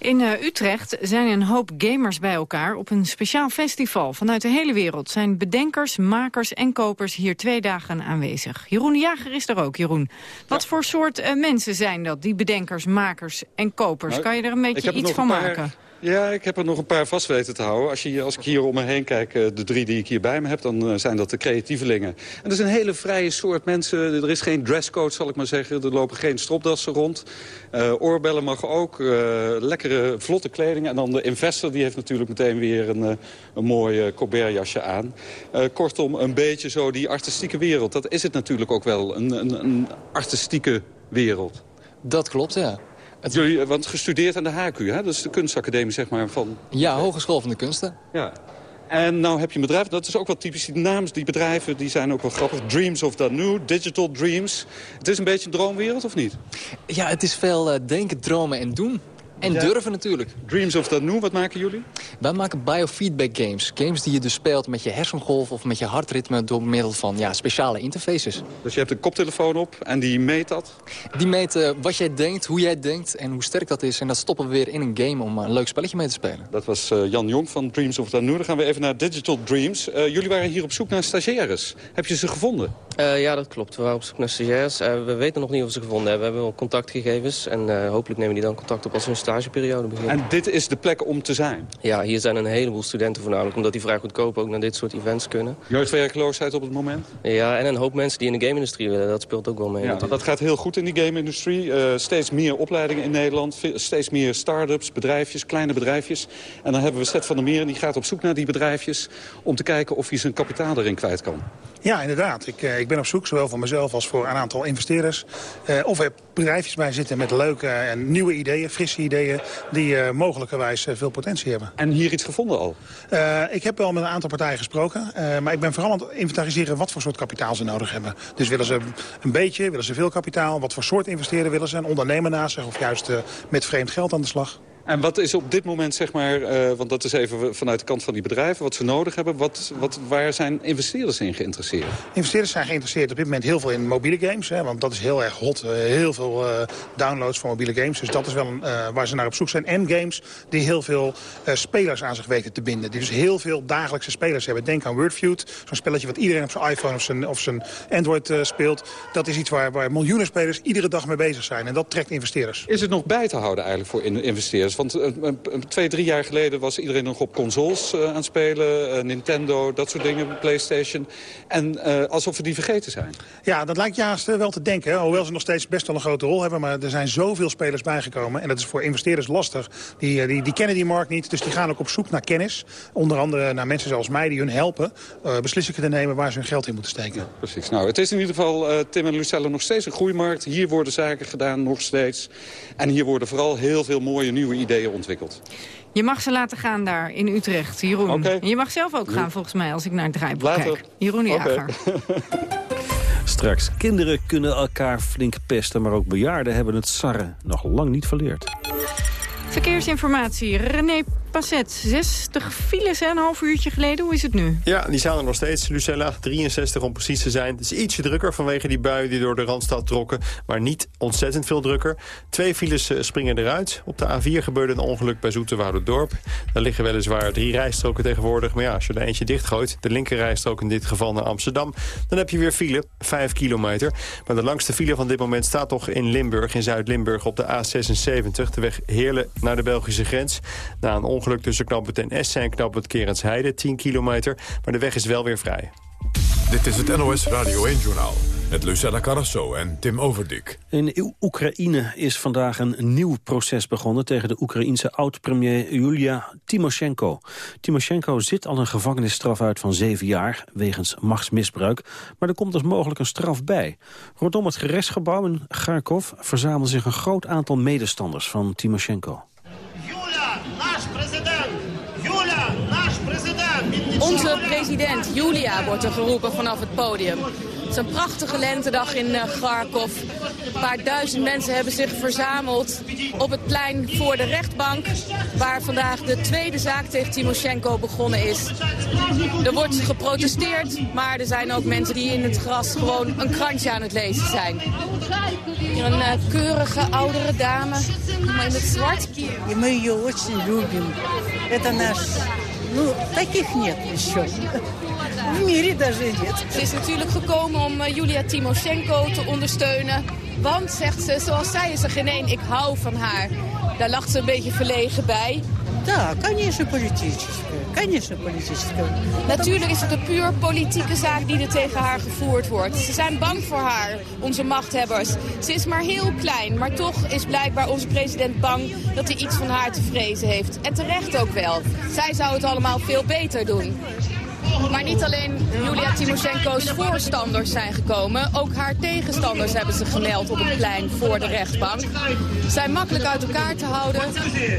In uh, Utrecht zijn een hoop gamers bij elkaar op een speciaal festival. Vanuit de hele wereld zijn bedenkers, makers en kopers hier twee dagen aanwezig. Jeroen de Jager is er ook, Jeroen. Wat ja. voor soort uh, mensen zijn dat, die bedenkers, makers en kopers? Nou, kan je er een beetje iets van maken? Ja, ik heb er nog een paar vast weten te houden. Als, je, als ik hier om me heen kijk, de drie die ik hier bij me heb... dan zijn dat de creatievelingen. En dat is een hele vrije soort mensen. Er is geen dresscode, zal ik maar zeggen. Er lopen geen stropdassen rond. Uh, oorbellen mag ook. Lekkere, vlotte kleding. En dan de investor, die heeft natuurlijk meteen weer een, een mooi Colbert-jasje aan. Kortom, een beetje zo die artistieke wereld. Dat is het natuurlijk ook wel, een, een artistieke wereld. Dat klopt, ja. Jullie, want gestudeerd aan de HQ, hè? dat is de kunstacademie zeg maar, van... Ja, Hogeschool van de Kunsten. Ja. En nou heb je een bedrijf, dat is ook wel typisch. Die namen, die bedrijven, die zijn ook wel grappig. Dreams of Danu, Digital Dreams. Het is een beetje een droomwereld, of niet? Ja, het is veel uh, denken, dromen en doen. En durven natuurlijk. Dreams of Danu, wat maken jullie? Wij maken biofeedback games. Games die je dus speelt met je hersengolf of met je hartritme... door middel van ja, speciale interfaces. Dus je hebt een koptelefoon op en die meet dat? Die meet uh, wat jij denkt, hoe jij denkt en hoe sterk dat is. En dat stoppen we weer in een game om een leuk spelletje mee te spelen. Dat was uh, Jan Jong van Dreams of Danu. Dan gaan we even naar Digital Dreams. Uh, jullie waren hier op zoek naar stagiaires. Heb je ze gevonden? Uh, ja, dat klopt. We waren op zoek naar stagiairs. Uh, we weten nog niet of ze gevonden hebben. We hebben wel contactgegevens. En uh, hopelijk nemen die dan contact op als hun stageperiode begint. En dit is de plek om te zijn? Ja, hier zijn een heleboel studenten voornamelijk. Omdat die vrij goedkoop ook naar dit soort events kunnen. Jeugdwerkloosheid op het moment? Ja, en een hoop mensen die in de game-industrie willen. Dat speelt ook wel mee. Ja, dat gaat heel goed in die game-industrie. steeds meer opleidingen in Nederland. Steeds meer start-ups, bedrijfjes, kleine bedrijfjes. En dan hebben we Seth van der Meer. En die gaat op zoek naar die bedrijfjes. Om te kijken of hij zijn kapitaal erin kwijt kan. Ja, inderdaad. Ik, ik ben op zoek, zowel voor mezelf als voor een aantal investeerders. Uh, of er bedrijfjes bij zitten met leuke en nieuwe ideeën, frisse ideeën... die uh, mogelijkerwijs veel potentie hebben. En hier iets gevonden al? ik heb wel met een aantal partijen gesproken. maar ik ben vooral aan het inventariseren wat voor soort kapitaal ze nodig hebben. Dus willen ze een beetje, willen ze veel kapitaal? Wat voor soort investeren willen ze? Een ondernemer naast zich of juist met vreemd geld aan de slag? En wat is op dit moment, zeg maar, uh, want dat is even vanuit de kant van die bedrijven... wat ze nodig hebben, wat, wat, waar zijn investeerders in geïnteresseerd? Investeerders zijn geïnteresseerd op dit moment heel veel in mobiele games. Hè, want dat is heel erg hot. Uh, heel veel uh, downloads van mobiele games. Dus dat is wel waar ze naar op zoek zijn. En games die heel veel spelers aan zich weten te binden. Die dus heel veel dagelijkse spelers hebben. Denk aan Wordfeud, zo'n spelletje wat iedereen op zijn iPhone of zijn, of zijn Android speelt. Dat is iets waar, waar miljoenen spelers iedere dag mee bezig zijn. En dat trekt investeerders. Is het nog bij te houden eigenlijk voor investeerders? Want twee, drie jaar geleden was iedereen nog op consoles uh, aan het spelen. Uh, Nintendo, dat soort dingen, Playstation. En alsof we die vergeten zijn. Ja, dat lijkt juist wel te denken. Hoewel ze nog steeds best wel een grote rol hebben. Maar er zijn zoveel spelers bijgekomen. En dat is voor investeerders lastig. Die, die, die kennen die markt niet. Dus die gaan ook op zoek naar kennis. Onder andere naar mensen zoals mij die hun helpen. beslissingen te nemen waar ze hun geld in moeten steken. Ja, precies. Nou, het is in ieder geval, Tim en Lucelle, nog steeds een groeimarkt. Hier worden zaken gedaan, nog steeds. En hier worden vooral heel veel mooie nieuwe ideeën ontwikkeld. Je mag ze laten gaan daar in Utrecht, Jeroen. Okay. En je mag zelf ook gaan, volgens mij, als ik naar het draaiboek kijk. Jeroen Jager. Okay. Straks, kinderen kunnen elkaar flink pesten... maar ook bejaarden hebben het sarren nog lang niet verleerd. Verkeersinformatie, René Passet. 60 files, hè, een half uurtje geleden. Hoe is het nu? Ja, die staan er nog steeds, Lucella. 63 om precies te zijn. Het is ietsje drukker vanwege die buien die door de Randstad trokken. Maar niet ontzettend veel drukker. Twee files eh, springen eruit. Op de A4 gebeurde een ongeluk bij Dorp. Daar liggen weliswaar drie rijstroken tegenwoordig. Maar ja, als je er eentje dichtgooit, de linkerrijstrook in dit geval naar Amsterdam... dan heb je weer file, 5 kilometer. Maar de langste file van dit moment staat toch in Limburg, in Zuid-Limburg... op de A76, de weg Heerlen naar de Belgische grens. Na een ongeluk tussen knooppunt en Essen en knooppunt Kerensheide, 10 kilometer. Maar de weg is wel weer vrij. Dit is het NOS Radio 1-journaal met Lucella Carrasso en Tim Overdik. In Oekraïne is vandaag een nieuw proces begonnen... tegen de Oekraïense oud-premier Julia Timoshenko. Timoshenko zit al een gevangenisstraf uit van zeven jaar... wegens machtsmisbruik, maar er komt dus mogelijk een straf bij. Rondom het gerechtsgebouw in Kharkov verzamelt zich een groot aantal medestanders van Timoshenko. Onze president, Julia, wordt er geroepen vanaf het podium. Het is een prachtige lentedag in uh, Kharkov. Een paar duizend mensen hebben zich verzameld op het plein voor de rechtbank... waar vandaag de tweede zaak tegen Timoshenko begonnen is. Er wordt geprotesteerd, maar er zijn ook mensen die in het gras gewoon een krantje aan het lezen zijn. Hier een uh, keurige oudere dame, maar in het zwart. Мы ее очень любим. Это наш Ну, таких нет еще. В мире даже нет. Ze is natuurlijk gekomen om uh, Julia Timoshenko te ondersteunen. Want, zegt ze, zoals zij is er geen één, ik hou van haar. Daar lacht ze een beetje verlegen bij. Да, конечно, политическая. Конечно, политическая. Natuurlijk is het een puur politieke zaak die er tegen haar gevoerd wordt. Ze zijn bang voor haar, onze machthebbers. Ze is maar heel klein, maar toch is blijkbaar onze president bang dat hij iets van haar te vrezen heeft. En terecht ook wel. Zij zou het allemaal veel beter doen. Maar niet alleen Julia Timoshenko's voorstanders zijn gekomen. Ook haar tegenstanders hebben zich gemeld op het plein voor de rechtbank. Zijn makkelijk uit elkaar te houden.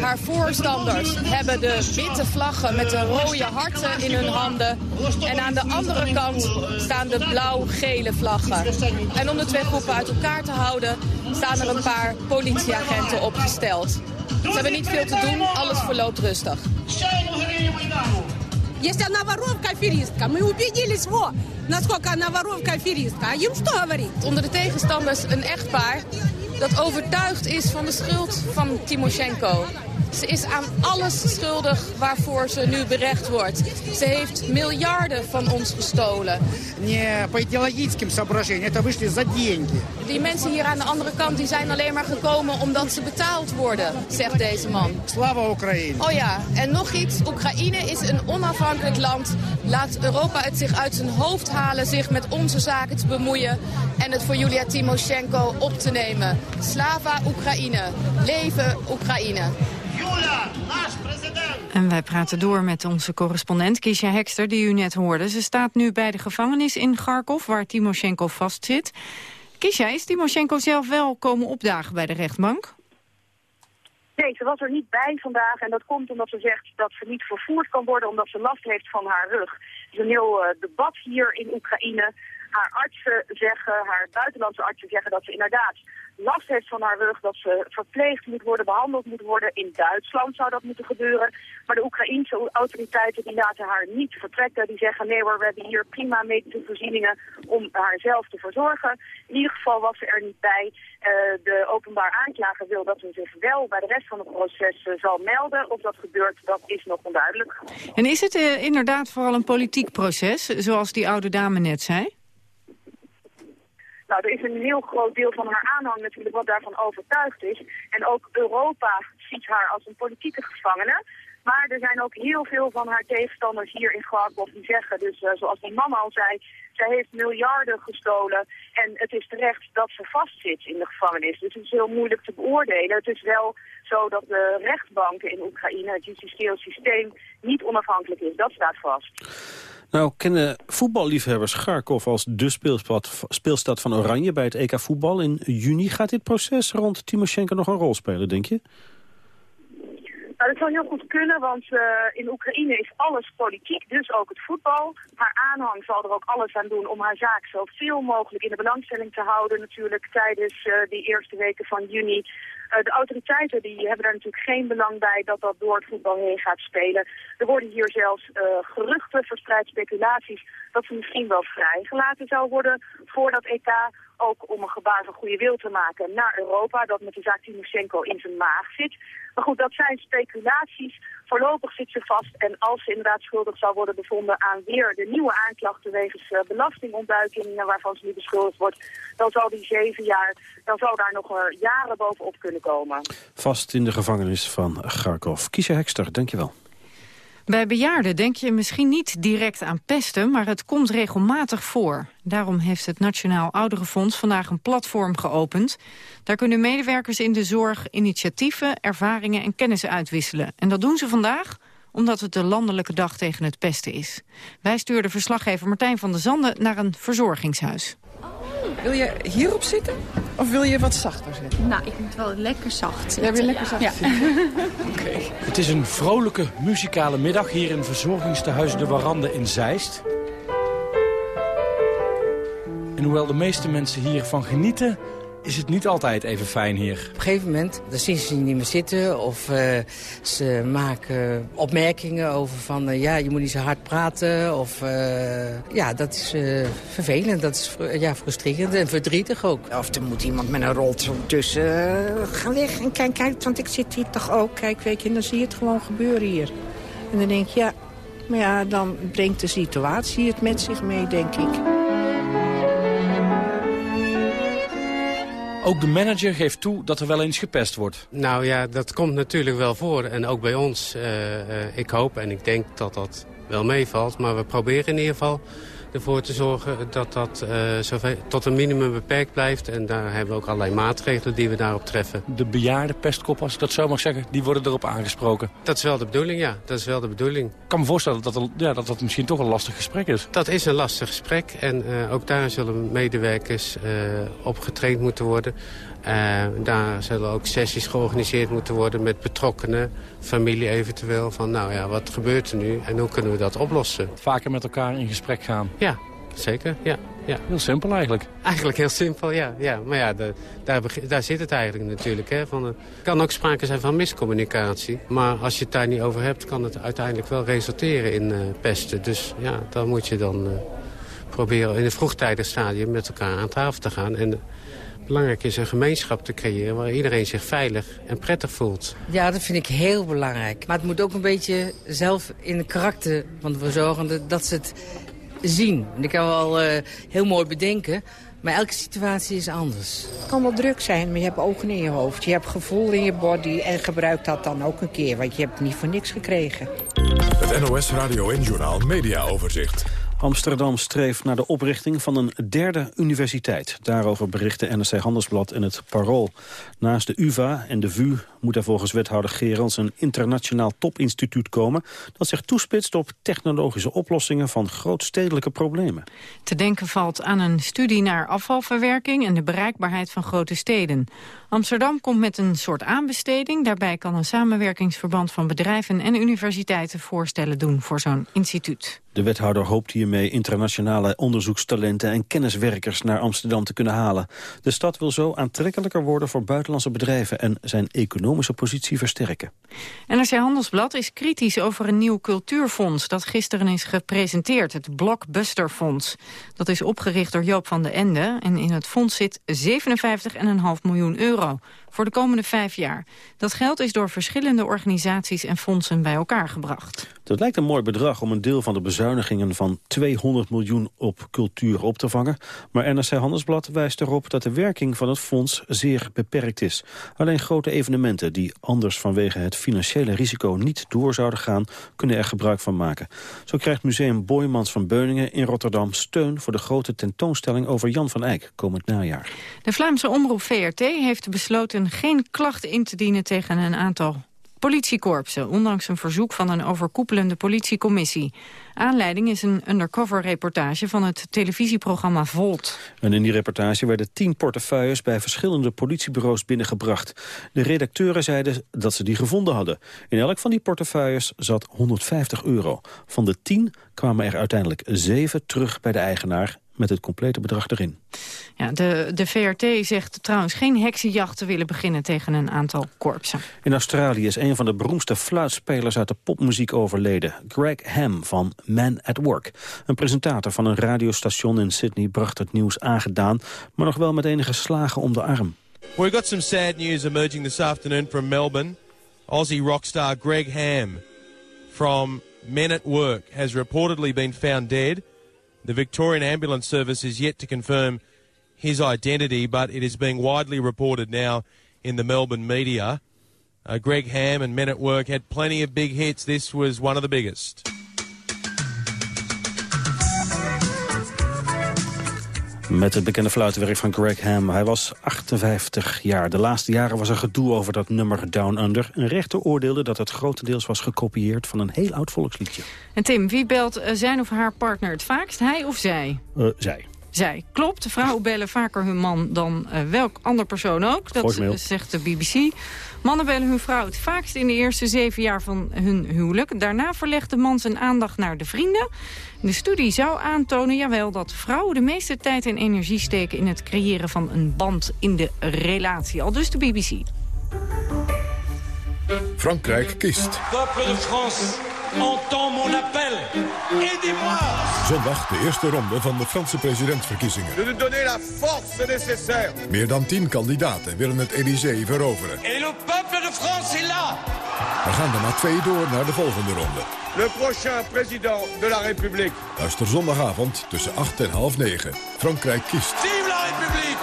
Haar voorstanders hebben de witte vlaggen met de rode harten in hun handen. En aan de andere kant staan de blauw-gele vlaggen. En om de twee groepen uit elkaar te houden staan er een paar politieagenten opgesteld. Ze hebben niet veel te doen, alles verloopt rustig. Если она воровка, аферистка, мы убедились, во, насколько она воровка, аферистка. А им что говорить? Onder de tegenstanders een echtpaar dat overtuigd is van de schuld van Timoshenko. Ze is aan alles schuldig waarvoor ze nu berecht wordt. Ze heeft miljarden van ons gestolen. Die mensen hier aan de andere kant die zijn alleen maar gekomen omdat ze betaald worden, zegt deze man. Slava Oekraïne. Oh ja, en nog iets. Oekraïne is een onafhankelijk land. Laat Europa het zich uit zijn hoofd halen zich met onze zaken te bemoeien... en het voor Julia Timoshenko op te nemen. Slava Oekraïne. Leven Oekraïne. En wij praten door met onze correspondent Kisha Hekster, die u net hoorde. Ze staat nu bij de gevangenis in Kharkov, waar Timoshenko vastzit. Kisha, is Timoshenko zelf wel komen opdagen bij de rechtbank? Nee, ze was er niet bij vandaag en dat komt omdat ze zegt dat ze niet vervoerd kan worden omdat ze last heeft van haar rug. Er is een heel uh, debat hier in Oekraïne. Haar artsen zeggen, haar buitenlandse artsen zeggen dat ze inderdaad last heeft van haar rug, dat ze verpleegd moet worden, behandeld moet worden. In Duitsland zou dat moeten gebeuren. Maar de Oekraïense autoriteiten die laten haar niet vertrekken. Die zeggen nee hoor, we hebben hier prima medische voorzieningen om haar zelf te verzorgen. In ieder geval was ze er niet bij. Uh, de openbaar aanklager wil dat ze zich wel bij de rest van het proces uh, zal melden. Of dat gebeurt, dat is nog onduidelijk. En is het uh, inderdaad vooral een politiek proces, zoals die oude dame net zei? Nou, er is een heel groot deel van haar aanhang natuurlijk wat daarvan overtuigd is. En ook Europa ziet haar als een politieke gevangene. Maar er zijn ook heel veel van haar tegenstanders hier in Kharkov die zeggen, dus uh, zoals die man al zei, zij heeft miljarden gestolen en het is terecht dat ze vastzit in de gevangenis. Dus het is heel moeilijk te beoordelen. Het is wel zo dat de rechtbanken in Oekraïne, het justitieel systeem, niet onafhankelijk is. Dat staat vast. Nou, kennen voetballiefhebbers Kharkov als de speelstad, van Oranje bij het EK voetbal in juni. Gaat dit proces rond Timoshenko nog een rol spelen, denk je? Nou, dat zou heel goed kunnen, want uh, in Oekraïne is alles politiek, dus ook het voetbal. Haar aanhang zal er ook alles aan doen om haar zaak zoveel mogelijk in de belangstelling te houden natuurlijk tijdens uh, die eerste weken van juni. Uh, de autoriteiten die hebben daar natuurlijk geen belang bij dat dat door het voetbal heen gaat spelen. Er worden hier zelfs geruchten verspreid, speculaties, dat ze misschien wel vrijgelaten zou worden voor dat EK ook om een gebaar van goede wil te maken naar Europa, dat met de zaak Timoshenko in zijn maag zit. Maar goed, dat zijn speculaties. Voorlopig zit ze vast en als ze inderdaad schuldig zou worden bevonden aan weer de nieuwe aanklachten wegens uh, belastingontduiking waarvan ze nu beschuldigd wordt, dan zal die zeven jaar, dan zal daar nog uh, jaren bovenop kunnen komen. Vast in de gevangenis van Kharkov. Kiesje Hekster, dankjewel. Bij bejaarden denk je misschien niet direct aan pesten, maar het komt regelmatig voor. Daarom heeft het Nationaal Ouderenfonds vandaag een platform geopend. Daar kunnen medewerkers in de zorg initiatieven, ervaringen en kennissen uitwisselen. En dat doen ze vandaag omdat het de landelijke dag tegen het pesten is. Wij stuurden verslaggever Martijn van der Zanden naar een verzorgingshuis. Wil je hierop zitten of wil je wat zachter zitten? Nou, ik moet wel lekker zacht zitten. Jij wil lekker zacht ja. zitten? Oké. Het is een vrolijke muzikale middag hier in verzorgingstehuis De Warande in Zeist. En hoewel de meeste mensen hiervan genieten is het niet altijd even fijn hier. Op een gegeven moment, dan zien ze niet meer zitten. Of uh, ze maken opmerkingen over van, uh, ja, je moet niet zo hard praten. Of, uh, ja, dat is vervelend. Dat is ja, frustrerend en verdrietig ook. Of er moet iemand met een rolstoel tussen. ga weg en kijk, kijk, want ik zit hier toch ook. Kijk, weet je, en dan zie je het gewoon gebeuren hier. En dan denk je, ja, maar ja, dan brengt de situatie het met zich mee, denk ik. Ook de manager geeft toe dat er wel eens gepest wordt. Nou ja, dat komt natuurlijk wel voor. En ook bij ons. Uh, uh, ik hoop en ik denk dat dat wel meevalt. Maar we proberen in ieder geval ervoor te zorgen dat dat uh, zoveel, tot een minimum beperkt blijft. En daar hebben we ook allerlei maatregelen die we daarop treffen. De bejaarde pestkop, als ik dat zo mag zeggen, die worden erop aangesproken. Dat is wel de bedoeling, ja. Dat is wel de bedoeling. Ik kan me voorstellen dat dat, ja, dat, dat misschien toch een lastig gesprek is. Dat is een lastig gesprek. En uh, ook daar zullen medewerkers uh, op getraind moeten worden. Uh, daar zullen ook sessies georganiseerd moeten worden met betrokkenen, familie eventueel. Van nou ja, wat gebeurt er nu en hoe kunnen we dat oplossen? Vaker met elkaar in gesprek gaan. Ja, zeker, ja. ja. Heel simpel eigenlijk. Eigenlijk heel simpel, ja. ja. Maar ja, de, daar, daar zit het eigenlijk natuurlijk. Hè, van, er kan ook sprake zijn van miscommunicatie. Maar als je het daar niet over hebt, kan het uiteindelijk wel resulteren in uh, pesten. Dus ja, dan moet je dan uh, proberen in een vroegtijdig stadium met elkaar aan tafel te gaan. En belangrijk is een gemeenschap te creëren... waar iedereen zich veilig en prettig voelt. Ja, dat vind ik heel belangrijk. Maar het moet ook een beetje zelf in de karakter van de verzorgende... dat ze het zien. En ik kan wel uh, heel mooi bedenken... Maar elke situatie is anders. Het kan wel druk zijn, maar je hebt ogen in je hoofd. Je hebt gevoel in je body en gebruik dat dan ook een keer. Want je hebt niet voor niks gekregen. Het NOS Radio en Journaal Media Overzicht. Amsterdam streeft naar de oprichting van een derde universiteit. Daarover berichten NRC Handelsblad en het Parool. Naast de UvA en de VU moet er volgens wethouder Gerels een internationaal topinstituut komen... dat zich toespitst op technologische oplossingen van grootstedelijke problemen. Te denken valt aan een studie naar afvalverwerking en de bereikbaarheid van grote steden. Amsterdam komt met een soort aanbesteding. Daarbij kan een samenwerkingsverband van bedrijven en universiteiten voorstellen doen voor zo'n instituut. De wethouder hoopt hiermee internationale onderzoekstalenten en kenniswerkers naar Amsterdam te kunnen halen. De stad wil zo aantrekkelijker worden voor buitenlandse bedrijven en zijn economische positie versterken. NRC Handelsblad is kritisch over een nieuw cultuurfonds dat gisteren is gepresenteerd, het Blockbusterfonds. Dat is opgericht door Joop van den Ende en in het fonds zit 57,5 miljoen euro voor de komende vijf jaar. Dat geld is door verschillende organisaties en fondsen bij elkaar gebracht. Dat lijkt een mooi bedrag om een deel van de bezuinigingen van 200 miljoen op cultuur op te vangen. Maar NRC Handelsblad wijst erop dat de werking van het fonds zeer beperkt is. Alleen grote evenementen die anders vanwege het financiële risico niet door zouden gaan, kunnen er gebruik van maken. Zo krijgt museum Boymans van Beuningen in Rotterdam steun voor de grote tentoonstelling over Jan van Eyck komend najaar. De Vlaamse omroep VRT heeft besloten geen klachten in te dienen tegen een aantal politiekorpsen, ondanks een verzoek van een overkoepelende politiecommissie. Aanleiding is een undercover-reportage van het televisieprogramma Volt. En in die reportage werden tien portefeuilles bij verschillende politiebureaus binnengebracht. De redacteuren zeiden dat ze die gevonden hadden. In elk van die portefeuilles zat 150 euro. Van de tien kwamen er uiteindelijk zeven terug bij de eigenaar met het complete bedrag erin. Ja, de, de VRT zegt trouwens geen heksenjacht te willen beginnen tegen een aantal korpsen. In Australië is een van de beroemdste fluitspelers uit de popmuziek overleden. Greg Ham van Man at Work. Een presentator van een radiostation in Sydney bracht het nieuws aangedaan... maar nog wel met enige slagen om de arm. We got some sad news emerging this afternoon from Melbourne. Aussie rockstar Greg Ham from Men at Work has reportedly been found dead... The Victorian Ambulance Service is yet to confirm his identity, but it is being widely reported now in the Melbourne media. Uh, Greg Ham and Men at Work had plenty of big hits. This was one of the biggest. Met het bekende fluitenwerk van Greg Ham. Hij was 58 jaar. De laatste jaren was er gedoe over dat nummer Down Under. Een rechter oordeelde dat het grotendeels was gekopieerd van een heel oud volksliedje. En Tim, wie belt eh, zijn of haar partner het vaakst? Hij of zij? Uh, zij. Zij. Klopt, vrouwen bellen vaker hun man dan uh, welk ander persoon ook. Dat zegt de BBC. Mannen bellen hun vrouw het vaakst in de eerste zeven jaar van hun huwelijk. Daarna verlegt de man zijn aandacht naar de vrienden. De studie zou aantonen jawel, dat vrouwen de meeste tijd en energie steken... in het creëren van een band in de relatie. Al dus de BBC. Frankrijk kiest. Peuple de France, entend mon appel. Aidez-moi. Zondag de eerste ronde van de Franse presidentsverkiezingen. De nous donner la force nécessaire. Meer dan tien kandidaten willen het Élysée veroveren. Et le peuple de France est là. We gaan er maar twee door naar de volgende ronde. Le prochain président de la République. Luister zondagavond tussen 8 en half 9. Frankrijk kiest. Vive la République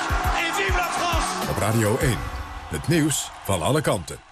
et vive la France. Op Radio 1. Het nieuws van alle kanten.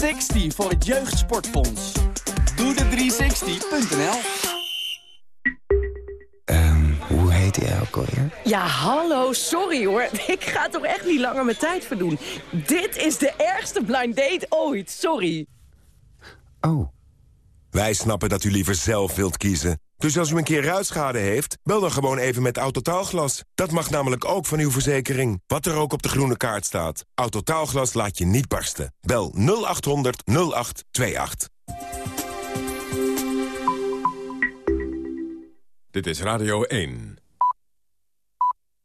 360 voor het Jeugdsportfonds. Doe de 360.nl Hoe heet hij ook alweer? Ja, hallo, sorry hoor. Ik ga toch echt niet langer mijn tijd verdoen. Dit is de ergste blind date ooit, sorry. Oh. Wij snappen dat u liever zelf wilt kiezen. Dus als u een keer ruitschade heeft, bel dan gewoon even met Autotaalglas. Dat mag namelijk ook van uw verzekering. Wat er ook op de groene kaart staat. Autotaalglas laat je niet barsten. Bel 0800 0828. Dit is Radio 1.